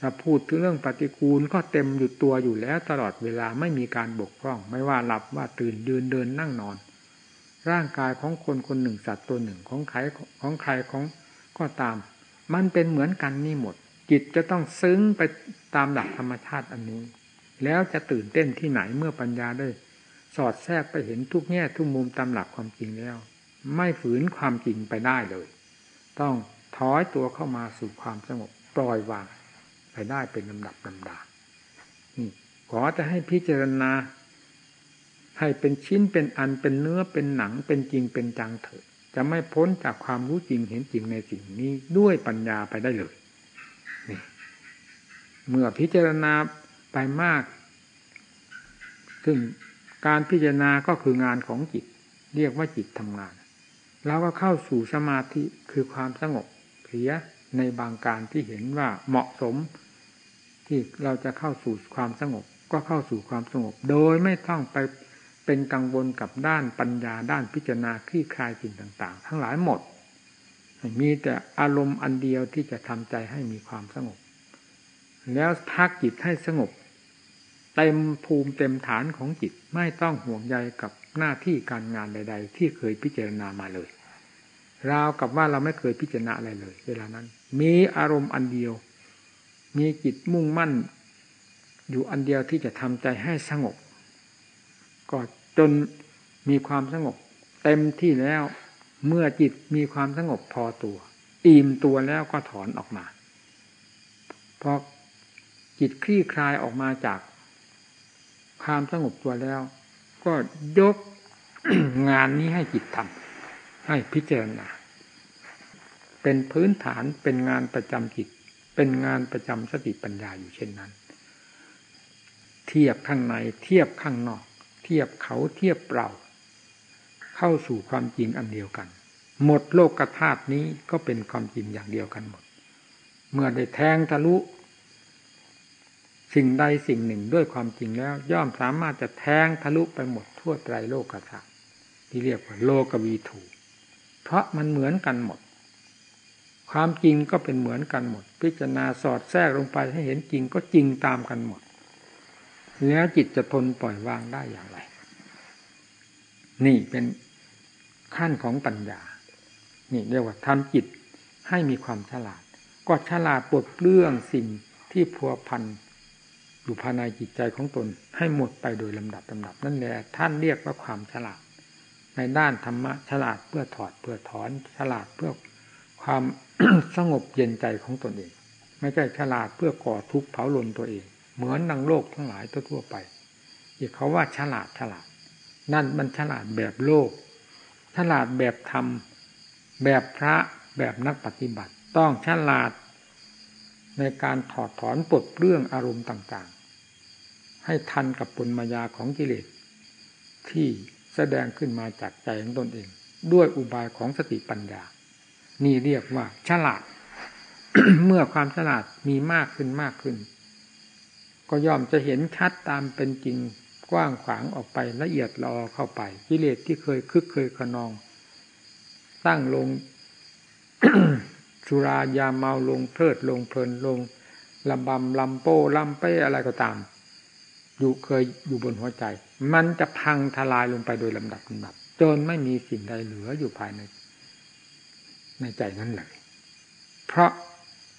ถ้าพูดถึงเรื่องปฏิกูลก็เต็มอยู่ตัวอยู่แล้วตลอดเวลาไม่มีการบกพร่อง ไม่ว่าหลับว่าตื่นยืนเดินนั่งนอน ร่างกายของคนคนหนึ่งสัตว์ตัวหนึ่งของใครของใครของก็ตาม มันเป็นเหมือนกันนี่หมด จิตจะต้องซึ้งไปตามหลักธรรมชาติอันนี้ แล้วจะตื่นเต้นที่ไหนเมื่อปัญญาได้ สอดแทรกไปเห็นทุกแง่ทุกมุมตามหลักความจริงแล้ว ไม่ฝืนความจริงไปได้เลย ต้องถอยตัวเข้ามาสู่ความสงบปล่อยวางไปได้เป็นลำดับลำดาขอจะให้พิจารณา ให้เป็นชิ้นเป็นอันเป็นเนื้อเป็นหนังเป็นจริงเป็นจังเถิดจะไม่พ้นจากความรู้จริงเห็นจริงในสิ่งนี้ด้วยปัญญาไปได้เลยนี่เมื่อพิจารณาไปมาก ซึ่งการพิจารณาก็คืองานของจิต เรียกว่าจิตทำงานเราก็เข้าสู่สมาธิคือความสงบเพียในบางการที่เห็นว่าเหมาะสม ที่เราจะเข้าสู่ความสงบ ก็เข้าสู่ความสงบ โดยไม่ต้องไป เป็นกังวลกับด้านปัญญาด้านพิจารณาคลี่คลายสิ่งต่าง ๆ ทั้งหลายหมด มีแต่อารมณ์อันเดียวที่จะทำใจให้มีความสงบ แล้วพักจิตให้สงบ เต็มภูมิเต็มฐานของจิตไม่ต้องห่วงใยกับหน้าที่การงานใด ๆ ที่เคยพิจารณามาเลยราวกับว่าเราไม่เคยพิจารณาอะไรเลย เวลานั้น มีอารมณ์อันเดียว มีจิตมุ่งมั่น อยู่อันเดียวที่จะทำใจให้สงบ ก็จนมีความสงบ เต็มที่แล้วเมื่อจิตมีความสงบพอตัว อิ่มตัวแล้วก็ถอนออกมาพอจิตคลี่คลายออกมาจากความสงบตัวแล้ว ก็ยกงานนี้ให้จิตทำให้พิจารณาเป็นพื้นฐานเป็นงานประจำจิต เป็นงานประจำสติปัญญาอยู่เช่นนั้น เทียบข้างในเทียบข้างนอก ทียบเขาเทียบเรา เข้าสู่ความจริงอันเดียวกัน หมดโลกธาตุนี้ก็เป็นความจริงอย่างเดียวกันหมด เมื่อได้แทงทะลุ สิ่งใดสิ่งหนึ่งด้วยความจริงแล้ว ย่อมสามารถจะแทงทะลุไปหมดทั่วไตรโลกธาตุที่เรียกว่าโลกวีถูเพราะมันเหมือนกันหมด ความจริงก็เป็นเหมือนกันหมด พิจารณาสอดแทรกลงไปให้เห็นจริงก็จริงตามกันหมด แล้วจิตจะทนปล่อยวางได้อย่างไร นี่เป็นขั้นของปัญญา นี่เรียกว่าทำจิตให้มีความฉลาด ก็ฉลาดปลดเปลื้องสิ่งที่พัวพันอยู่ภายในจิตใจของตนให้หมดไปโดยลำดับลำดับ นั่นแหละท่านเรียกว่าความฉลาด ในด้านธรรมะฉลาดเพื่อถอดเพื่อถอนฉลาดเพื่อความสงบเย็นใจของตนเอง ไม่ใช่ฉลาดเพื่อก่อทุกข์เผาลนตัวเอง เหมือนนังโลกทั้งหลายทั่วไปที่เขาว่าฉลาดฉลาด นั่นมันฉลาดแบบโลก ฉลาดแบบธรรม แบบพระแบบนักปฏิบัติ ต้องฉลาด ในการถอดถอนปลดเรื่องอารมณ์ต่างๆ ให้ทันกับปุญมายาของกิเลสที่แสดงขึ้นมาจากใจของตนเอง ด้วยอุบายของสติปัญญา นี่เรียกว่าฉลาด เมื่อความฉลาดมีมากขึ้นมากขึ้น ก็ย่อมจะเห็นชัดตามเป็นจริงกว้างขวางออกไปละเอียดรอเข้าไปกิเลสที่เคยคึกเคยขนองตั้างลงสุรายาเมาลงเพลิดลงเพลินลงลำบำลำโป้ลำเป้อะไรก็ตาม อยู่เคยอยู่บนหัวใจ มันจะพังทลายลงไปโดยลำดับลำดับ จนไม่มีสิ่งใดเหลืออยู่ภายใน ในใจนั้นเลยเพราะ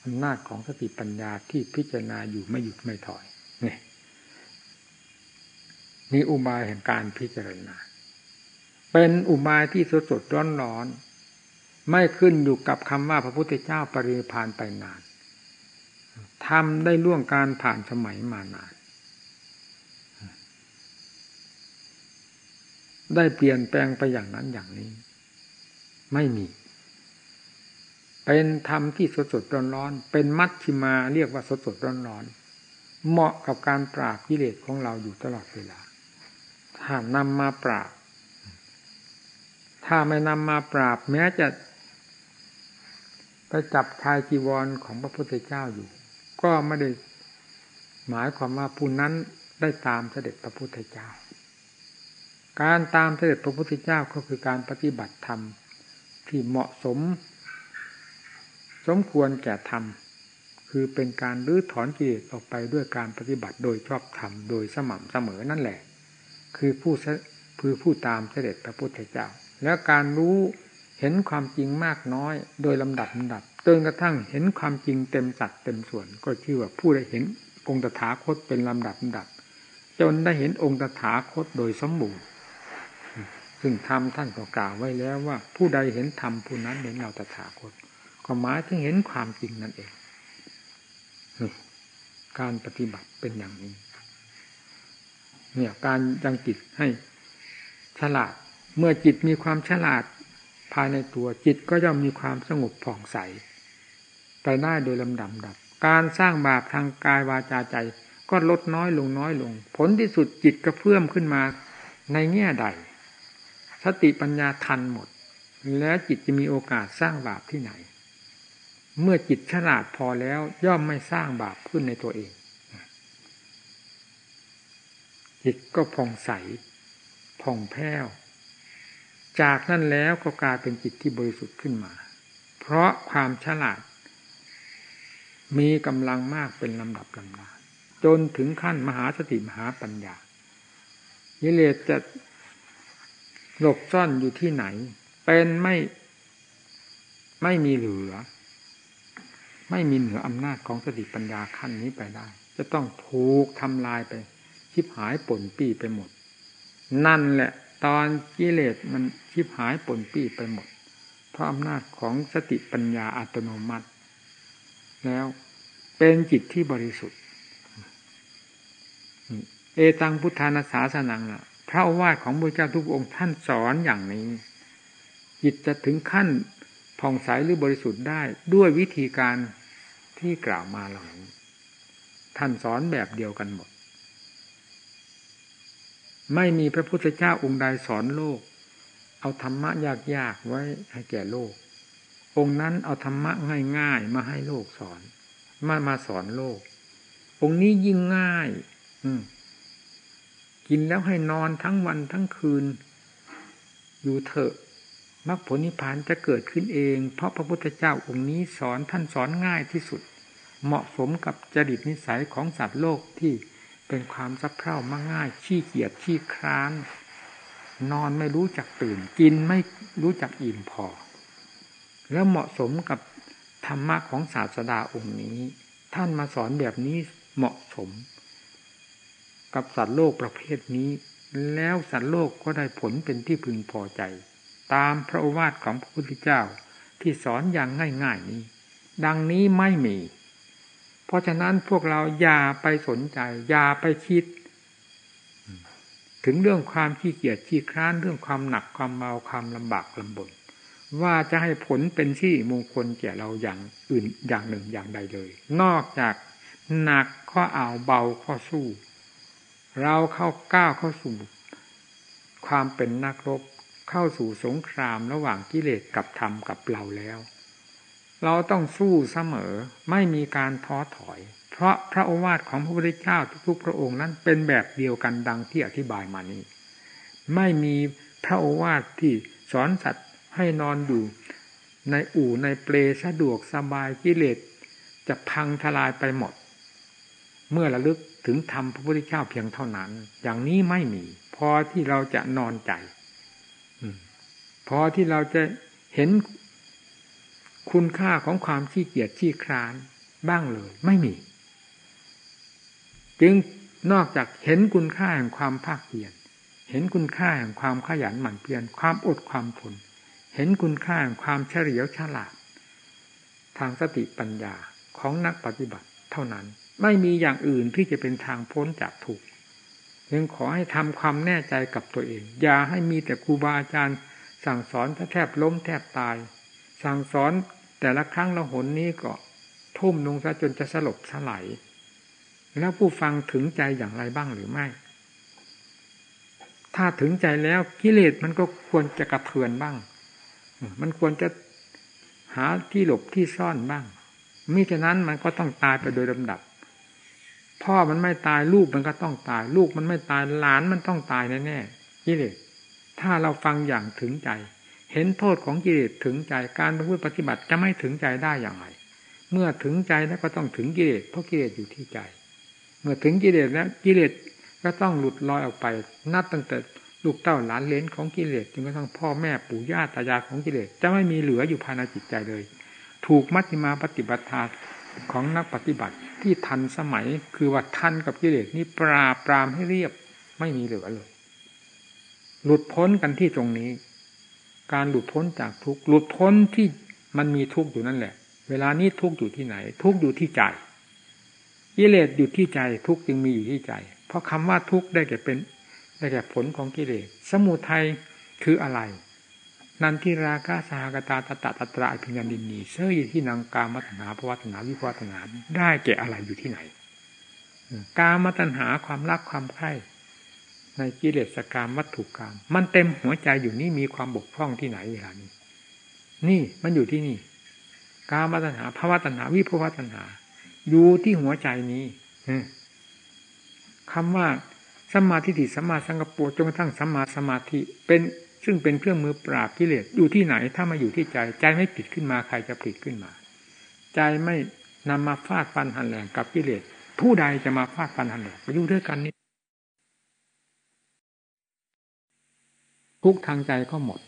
อำนาจของสติปัญญาที่พิจารณาอยู่ไม่หยุดไม่ถอย นี่นี่อุบายแห่งการพิจารณา เป็นอุบายที่สดสดร้อนร้อน ไม่ขึ้นอยู่กับคำว่าพระพุทธเจ้าปริพานไปนานทำได้ล่วงการผ่านสมัยมานาน ได้เปลี่ยนแปลงไปอย่างนั้นอย่างนี้ ไม่มี เป็นธรรมที่สดสดร้อนร้อน เป็นมัชชิมาเรียกว่าสดสดร้อนร้อน เหมาะกับการปราบกิเลสของเราอยู่ตลอดเวลา ถ้านำมาปราบ ถ้าไม่นำมาปราบ แม้จะไปจับชายจีวรของพระพุทธเจ้าอยู่ ก็ไม่ได้หมายความว่าผู้นั้นได้ตามเสด็จพระพุทธเจ้า การตามเสด็จพระพุทธเจ้าก็คือการปฏิบัติธรรมที่เหมาะสม สมควรแก่ธรรม คือเป็นการรื้อถอนกิเลสออกไปด้วยการปฏิบัติโดยชอบธรรมโดยสม่ำเสมอนั่นแหละ คือผู้คือผู้ตามเสด็จพระพุทธเจ้า แล้วการรู้เห็นความจริงมากน้อยโดยลำดับลำดับจนกระทั่งเห็นความจริงเต็มสัดเต็มส่วน ก็ชื่อว่าผู้ได้เห็นองค์ตถาคตเป็นลำดับลำดับ จนได้เห็นองค์ตถาคตโดยสมบูรณ์ซึ่งธรรมท่านก็กล่าวไว้แล้วว่า ผู้ใดเห็นธรรมผู้นั้นเห็นเราตถาคตก็หมายถึงเห็นความจริงนั่นเอง การปฏิบัติเป็นอย่างนี้ เนี่ยการยังจิตให้ฉลาด เมื่อจิตมีความฉลาดภายในตัวจิตก็ย่อมมีความสงบผ่องใส ไปได้โดยลำดับดับ การสร้างบาปทางกายวาจาใจ ก็ลดน้อยลงน้อยลง ผลที่สุดจิตก็เพิ่มขึ้นมาในแง่ใด สติปัญญาทันหมด แล้วจิตจะมีโอกาสสร้างบาปที่ไหน เมื่อจิตฉลาดพอแล้วย่อมไม่สร้างบาปขึ้นในตัวเอง จิตก็ผ่องใสผ่องแผ้ว จากนั้นแล้วก็กลายเป็นจิตที่บริสุทธิ์ขึ้นมา เพราะความฉลาด มีกำลังมากเป็นลำดับลำดาจนถึงขั้นมหาสติมหาปัญญายิเลสจะหลบซ่อนอยู่ที่ไหน เป็นไม่ไม่มีเหลือ ไม่มีเหนืออำนาจของสติปัญญาขั้นนี้ไปได้ จะต้องถูกทำลายไปชิบหายป่นปี้ไปหมด นั่นแหละ ตอนกิเลสมันชิบหายป่นปี้ไปหมด เพราะอำนาจของสติปัญญาอัตโนมัติ แล้วเป็นจิตที่บริสุทธิ์ เอตังพุทธานาสาสนังอะพระวาทของพระเจ้าทุกองค์ท่านสอนอย่างนี้ จิตจะถึงขั้นผ่องใสหรือบริสุทธิ์ได้ด้วยวิธีการ ที่กล่าวมาเหล่านี้ท่านสอนแบบเดียวกันหมด ไม่มีพระพุทธเจ้าองค์ใดสอนโลก เอาธรรมะยากๆไว้ให้แก่โลก องค์นั้นเอาธรรมะง่ายๆมาให้โลกสอน มามาสอนโลก องค์นี้ยิ่งง่าย อืกินแล้วให้นอนทั้งวันทั้งคืน อยู่เถอะมรรคผลนิพพานจะเกิดขึ้นเอง เพราะพระพุทธเจ้าองค์นี้สอนท่านสอนง่ายที่สุด เหมาะสมกับจริตนิสัยของสัตว์โลกที่เป็นความสับเพร่ามาง่าย ขี้เกียจขี้คร้าน นอนไม่รู้จักตื่น กินไม่รู้จักอิ่มพอ แล้วเหมาะสมกับธรรมะของศาสดาองค์นี้ ท่านมาสอนแบบนี้เหมาะสม กับสัตว์โลกประเภทนี้ แล้วสัตว์โลกก็ได้ผลเป็นที่พึงพอใจ ตามพระโอวาทของพระพุทธเจ้าที่สอนอย่างง่าย ๆ นี้ ดังนี้ไม่มี เพราะฉะนั้นพวกเราอย่าไปสนใจ อย่าไปคิด ถึงเรื่องความขี้เกียจขี้คร้านเรื่องความหนักความเมาความลำบากลำบนว่าจะให้ผลเป็นที่มงคลแก่เราอย่างอื่นอย่างหนึ่งอย่างใดเลย นอกจากหนักข้อเอาเบาข้อสู้ เราเข้าก้าวเข้าสู่ความเป็นนักรบเข้าสู่สงครามระหว่างกิเลสกับธรรมกับเราแล้ว เราต้องสู้เสมอไม่มีการท้อถอย เพราะพระโอวาทของพระพุทธเจ้าทุกๆพระองค์นั้นเป็นแบบเดียวกันดังที่อธิบายมานี้ ไม่มีพระโอวาทที่สอนสัตว์ให้นอนอยู่ ในอู่ในเปลสะดวกสบายกิเลสจะพังทลายไปหมด เมื่อระลึกถึงธรรมพระพุทธเจ้าเพียงเท่านั้น อย่างนี้ไม่มี พอที่เราจะนอนใจพอที่เราจะเห็น คุณค่าของความขี้เกียจขี้คร้านบ้างเลย ไม่มี จึงนอกจากเห็นคุณค่าแห่งความภาคเพียรเห็นคุณค่าแห่งความขยันหมั่นเพียรความอดความทนเห็นคุณค่าแห่งความเฉลียวฉลาด ทางสติปัญญาของนักปฏิบัติเท่านั้น ไม่มีอย่างอื่นที่จะเป็นทางพ้นจากทุกข์ยังขอให้ทำความแน่ใจกับตัวเอง อย่าให้มีแต่ครูบาอาจารย์ สั่งสอนแทบล้มแทบตาย สั่งสอน แต่ละครั้งละหนนี้ก็ทุ่มลงซะจนจะสลบสลายแล้วผู้ฟังถึงใจอย่างไรบ้างหรือไม่ ถ้าถึงใจแล้วกิเลสมันก็ควรจะกระเทือนบ้าง มันควรจะหาที่หลบที่ซ่อนบ้างมิฉะนั้นมันก็ต้องตายไปโดยลำดับ พ่อมันไม่ตายลูกมันก็ต้องตาย ลูกมันไม่ตายหลานมันต้องตายแน่ๆกิเลสถ้าเราฟังอย่างถึงใจ เห็นโทษของกิเลสถึงใจการประพฤติปฏิบัติจะไม่ถึงใจได้อย่างไร เมื่อถึงใจแล้วก็ต้องถึงกิเลสเพราะกิเลสอยู่ที่ใจ เมื่อถึงกิเลสแล้วกิเลสก็ต้องหลุดลอยออกไป นับตั้งแต่ลูกเต้าหลานเลนของกิเลสจนกระทั่งพ่อแม่ปู่ย่าตายายของกิเลสจะไม่มีเหลืออยู่ภายในจิตใจเลย ถูกมัชฌิมาปฏิบัติของนักปฏิบัติที่ทันสมัยคือว่าทันกับกิเลสนี่ปราบปรามให้เรียบไม่มีเหลือเลย หลุดพ้นกันที่ตรงนี้ การหลุดพ้นจากทุกข์หลุดพ้นที่มันมีทุกข์อยู่นั่นแหละ เวลานี้ทุกข์อยู่ที่ไหน ทุกข์อยู่ที่ใจกิเลสอยู่ที่ใจทุกข์จึงมีอยู่ที่ใจ เพราะคำว่าทุกข์ได้แก่เป็นได้แก่ผลของกิเลสสมุทัยคืออะไร นันทิราคะสหกตาตตะตตระพิญญานินีเสื่อที่นางกามัตนาภวัตนาวิภวัตนาได้แก่อะไรอยู่ที่ไหน กามัตนาความรักความใคร่ ในกิเลสกรรมวัตถุกรรมมันเต็มหัวใจอยู่นี่มีความบกพร่องที่ไหนเวลานี้ นี่มันอยู่ที่นี่กามัตนาภาวะตัณหาวิภวะตัณหา อยู่ที่หัวใจนี้คำว่าสมาธิิสมาสังกปรจนกระทั่งสมาสมาธิเป็นซึ่งเป็นเครื่องมือปราบกิเลสอยู่ที่ไหน ถ้ามาอยู่ที่ใจ ใจไม่ผิดขึ้นมาใครจะผิดขึ้นมา ใจไม่นำมาฟาดฟันหันแหลงกับกิเลสผู้ใดจะมาฟาดฟันหันแหลงมาอยู่ด้วยกันนี้ ทุกทางใจก็หมด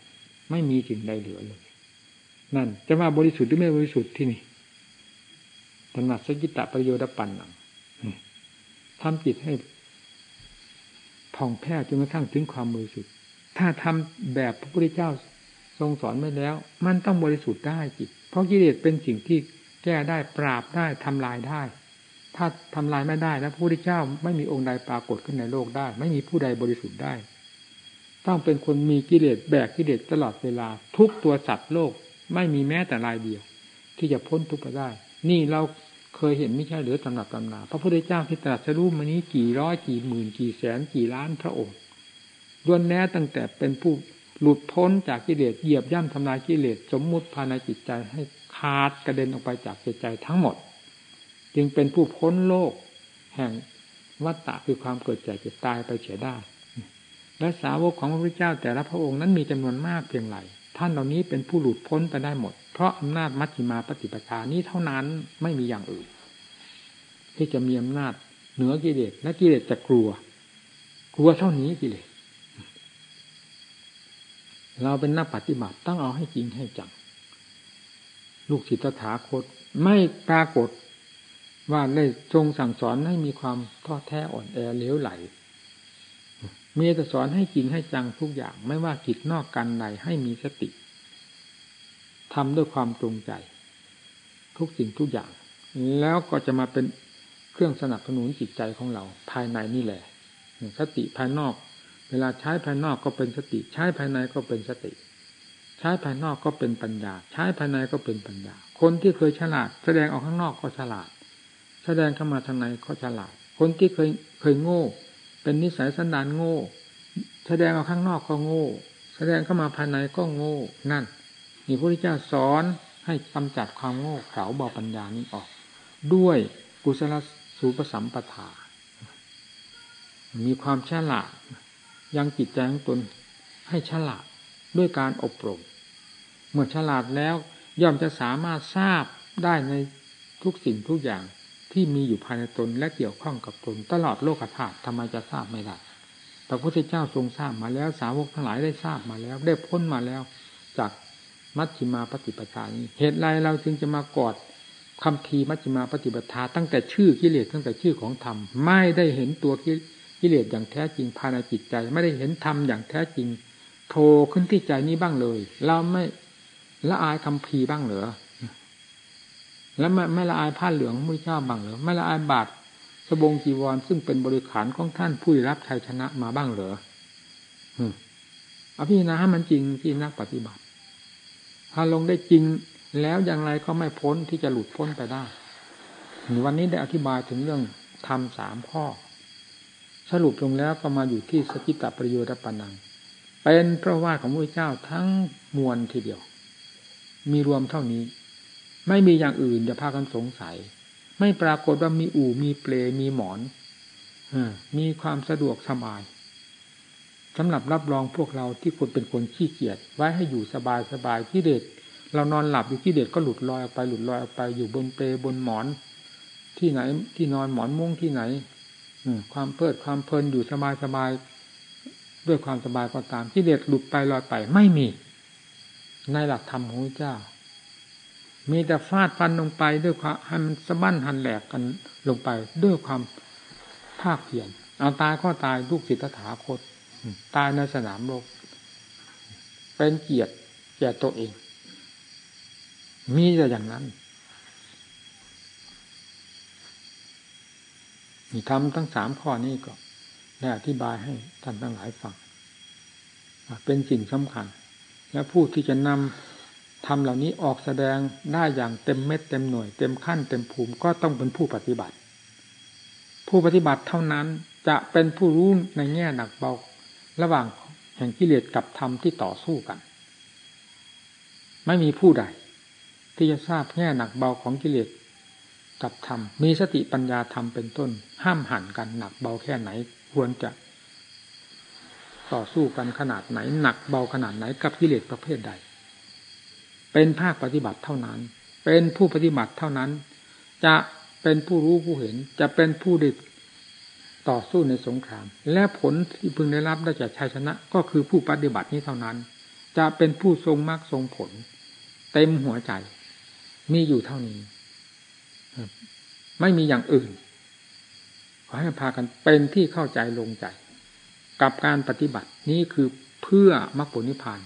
ไม่มีสิ่งใดเหลือเลย นั่น จะว่าบริสุทธิ์หรือไม่บริสุทธิ์ที่นี่ถนัดสกิตะประโยชน์ปันหนังทำจิตให้ผ่องแผ้วจนกระทั่งถึงความบริสุทธิ์ ถ้าทำแบบพระพุทธเจ้าทรงสอนไว้แล้ว มันต้องบริสุทธิ์ได้จิต เพราะกิเลสเป็นสิ่งที่แก้ได้ปราบได้ทำลายได้ ถ้าทำลายไม่ได้แล้วพระพุทธเจ้าไม่มีองค์ใดปรากฏขึ้นในโลกได้ ไม่มีผู้ใดบริสุทธิ์ได้ ต้องเป็นคนมีกิเลสแบกกิเลสตลอดเวลา ทุกตัวสัตว์โลกไม่มีแม้แต่รายเดียว ที่จะพ้นทุกข์ไปได้ นี่เราเคยเห็นไม่ใช่หรือตำหนักตำนาพระพุทธเจ้าที่ตรัสรู้มานี้กี่ร้อยกี่หมื่นกี่แสนกี่ล้านพระองค์ล้วนแน่ตั้งแต่เป็นผู้หลุดพ้นจากกิเลสเหยียบย่ำทำลายกิเลสสมมุติภายในจิตใจให้ขาดกระเด็นออกไปจากจิตใจทั้งหมด จึงเป็นผู้พ้นโลก แห่งวัฏฏะคือความเกิดแก่เจ็บตายไปเสียได้ และสาวกของพระพุทธเจ้าแต่ละพระองค์นั้นมีจำนวนมากเพียงไรท่านเหล่านี้เป็นผู้หลุดพ้นไปได้หมด เพราะอำนาจมัชฌิมาปฏิปทานี้เท่านั้นไม่มีอย่างอื่น ที่จะมีอำนาจเหนือกิเลสและกิเลสจะกลัว กลัวเท่านี้กิเลสเราเป็นนักปฏิบัติต้องเอาให้จริงให้จังลูกศิษย์ถาคตไม่ปรากฏว่าได้ทรงสั่งสอนให้มีความท้อแท้อ่อนแอเลี้ยวไหล มีแต่สอนให้จริงให้จังทุกอย่างไม่ว่ากิจนอกกันใดให้มีสติทำด้วยความตรงใจ ทุกสิ่งทุกอย่าง แล้วก็จะมาเป็นเครื่องสนับสนุนจิตใจของเรา ภายในนี่แหละสติภายนอก เวลาใช้ภายนอกก็เป็นสติ ใช้ภายในก็เป็นสติ ใช้ภายนอกก็เป็นปัญญา ใช้ภายในก็เป็นปัญญา คนที่เคยฉลาด แสดงออกข้างนอกก็ฉลาด แสดงเข้ามาทางในก็ฉลาด คนที่เคยเคยโง่ เป็นนิสัยสันดานโง่ แสดงออกข้างนอกก็โง่ แสดงเข้ามาภายในก็โง่นั่นนี่พระพุทธเจ้าสอนให้กำจัดความโง่เขลาเบาปัญญานี้ออก ด้วยกุศลสูปสัมปทา มีความฉลาดยังจิตใจของตนให้ฉลาดด้วยการอบรม เมื่อฉลาดแล้วย่อมจะสามารถทราบได้ในทุกสิ่งทุกอย่าง ที่มีอยู่ภายในตนและเกี่ยวข้องกับตน ตลอดโลกธาตุทำไมจะทราบไม่ได้พระพุทธเจ้าทรงทราบมาแล้วสาวกทั้งหลายได้ทราบมาแล้ว ได้พ้นมาแล้ว จากมัชฌิมาปฏิปทานี้เหตุไรเราจึงจะมากอดคำทีมัชฌิมาปฏิปทา ตั้งแต่ชื่อกิเลสตั้งแต่ชื่อของธรรม ไม่ได้เห็นตัวกิเลสอย่างแท้จริงภายในจิตใจ ไม่ได้เห็นธรรมอย่างแท้จริงโผล่ขึ้นที่ใจนี้บ้างเลย เราไม่ละอายคำพีบ้างเหรอ แล้วไม่ไม่ละอายผ้าเหลืองมุ้ยเจ้าบ้างเหรอไม่ละอายบาทสบงจีวรซึ่งเป็นบริขารของท่านผู้รับชัยชนะมาบ้างเหรออภินาให้มันจริงที่นักปฏิบัติ ถ้าลงได้จริงแล้วอย่างไรก็ไม่พ้นที่จะหลุดพ้นไปได้วันนี้ได้อธิบายถึงเรื่องทำสามข้อ สรุปลงแล้วก็มาอยู่ที่สกิตตประโยชน์ปนัง เป็นพระว่าของพระเจ้าทั้งมวลทีเดียว มีรวมเท่านี้ ไม่มีอย่างอื่นอย่าพากันสงสัย ไม่ปรากฏว่ามีอู่มีเปลมีหมอนมีความสะดวกสบายสำหรับรับรองพวกเราที่คนเป็นคนขี้เกียจไว้ให้อยู่สบายสบายที่เด็ดเรานอนหลับอยู่ที่เด็ดก็หลุดลอยออกไปหลุดลอยออกไปอยู่บนเปลบนหมอน ที่ไหนที่นอนหมอนมุ้งที่ไหนความเพลิดความเพลินอยู่สบายสบายด้วยความสบายก็ตามที่เด็ดหลุดไปลอยไปไม่มี ในหลักธรรมของพระเจ้า มีแต่ฟาดฟันลงไปด้วยความให้มันสะบั้นหันแหลกกันลงไป ด้วยความภาคเพียรเอาตายก็ตายลูกศิษย์ถาคต ตายในสนามโลกเป็นเกียรติแก่ตัวเอง มีแต่อย่างนั้นมีทำทั้งสามข้อนี้ก็ได้อธิบายให้ท่านทั้งหลายฟังเป็นสิ่งสำคัญ และผู้ที่จะนำ ทำเหล่านี้ออกแสดงได้อย่างเต็มเม็ดเต็มหน่วย เต็มขั้นเต็มภูมิก็ต้องเป็นผู้ปฏิบัติ ผู้ปฏิบัติเท่านั้นจะเป็นผู้รู้ในแง่หนักเบา ระหว่างแห่งกิเลสกับธรรมที่ต่อสู้กัน ไม่มีผู้ใด ที่จะทราบแง่หนักเบาของกิเลสกับธรรมมีสติปัญญาธรรมเป็นต้น ห้ามหันกันหนักเบาแค่ไหน ควรจะ ต่อสู้กันขนาดไหน หนักเบาขนาดไหนกับกิเลสประเภทใด เป็นภาคปฏิบัติเท่านั้น เป็นผู้ปฏิบัติเท่านั้น จะเป็นผู้รู้ผู้เห็น จะเป็นผู้ได้ต่อสู้ในสงคราม และผลที่พึงได้รับได้จากชัยชนะ ก็คือผู้ปฏิบัตินี้เท่านั้น จะเป็นผู้ทรงมรรคทรงผล เต็มหัวใจ มีอยู่เท่านี้ ไม่มีอย่างอื่น ขอให้พากันเป็นที่เข้าใจลงใจ กับการปฏิบัตินี้คือเพื่อมรรคผลนิพพาน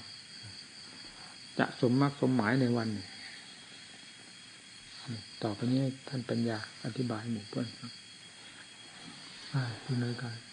จะสมมรรคสมหมายในวันต่อไปนี้ท่านปัญญาอธิบายหมู่เพื่อนครับ Ah, you know, God.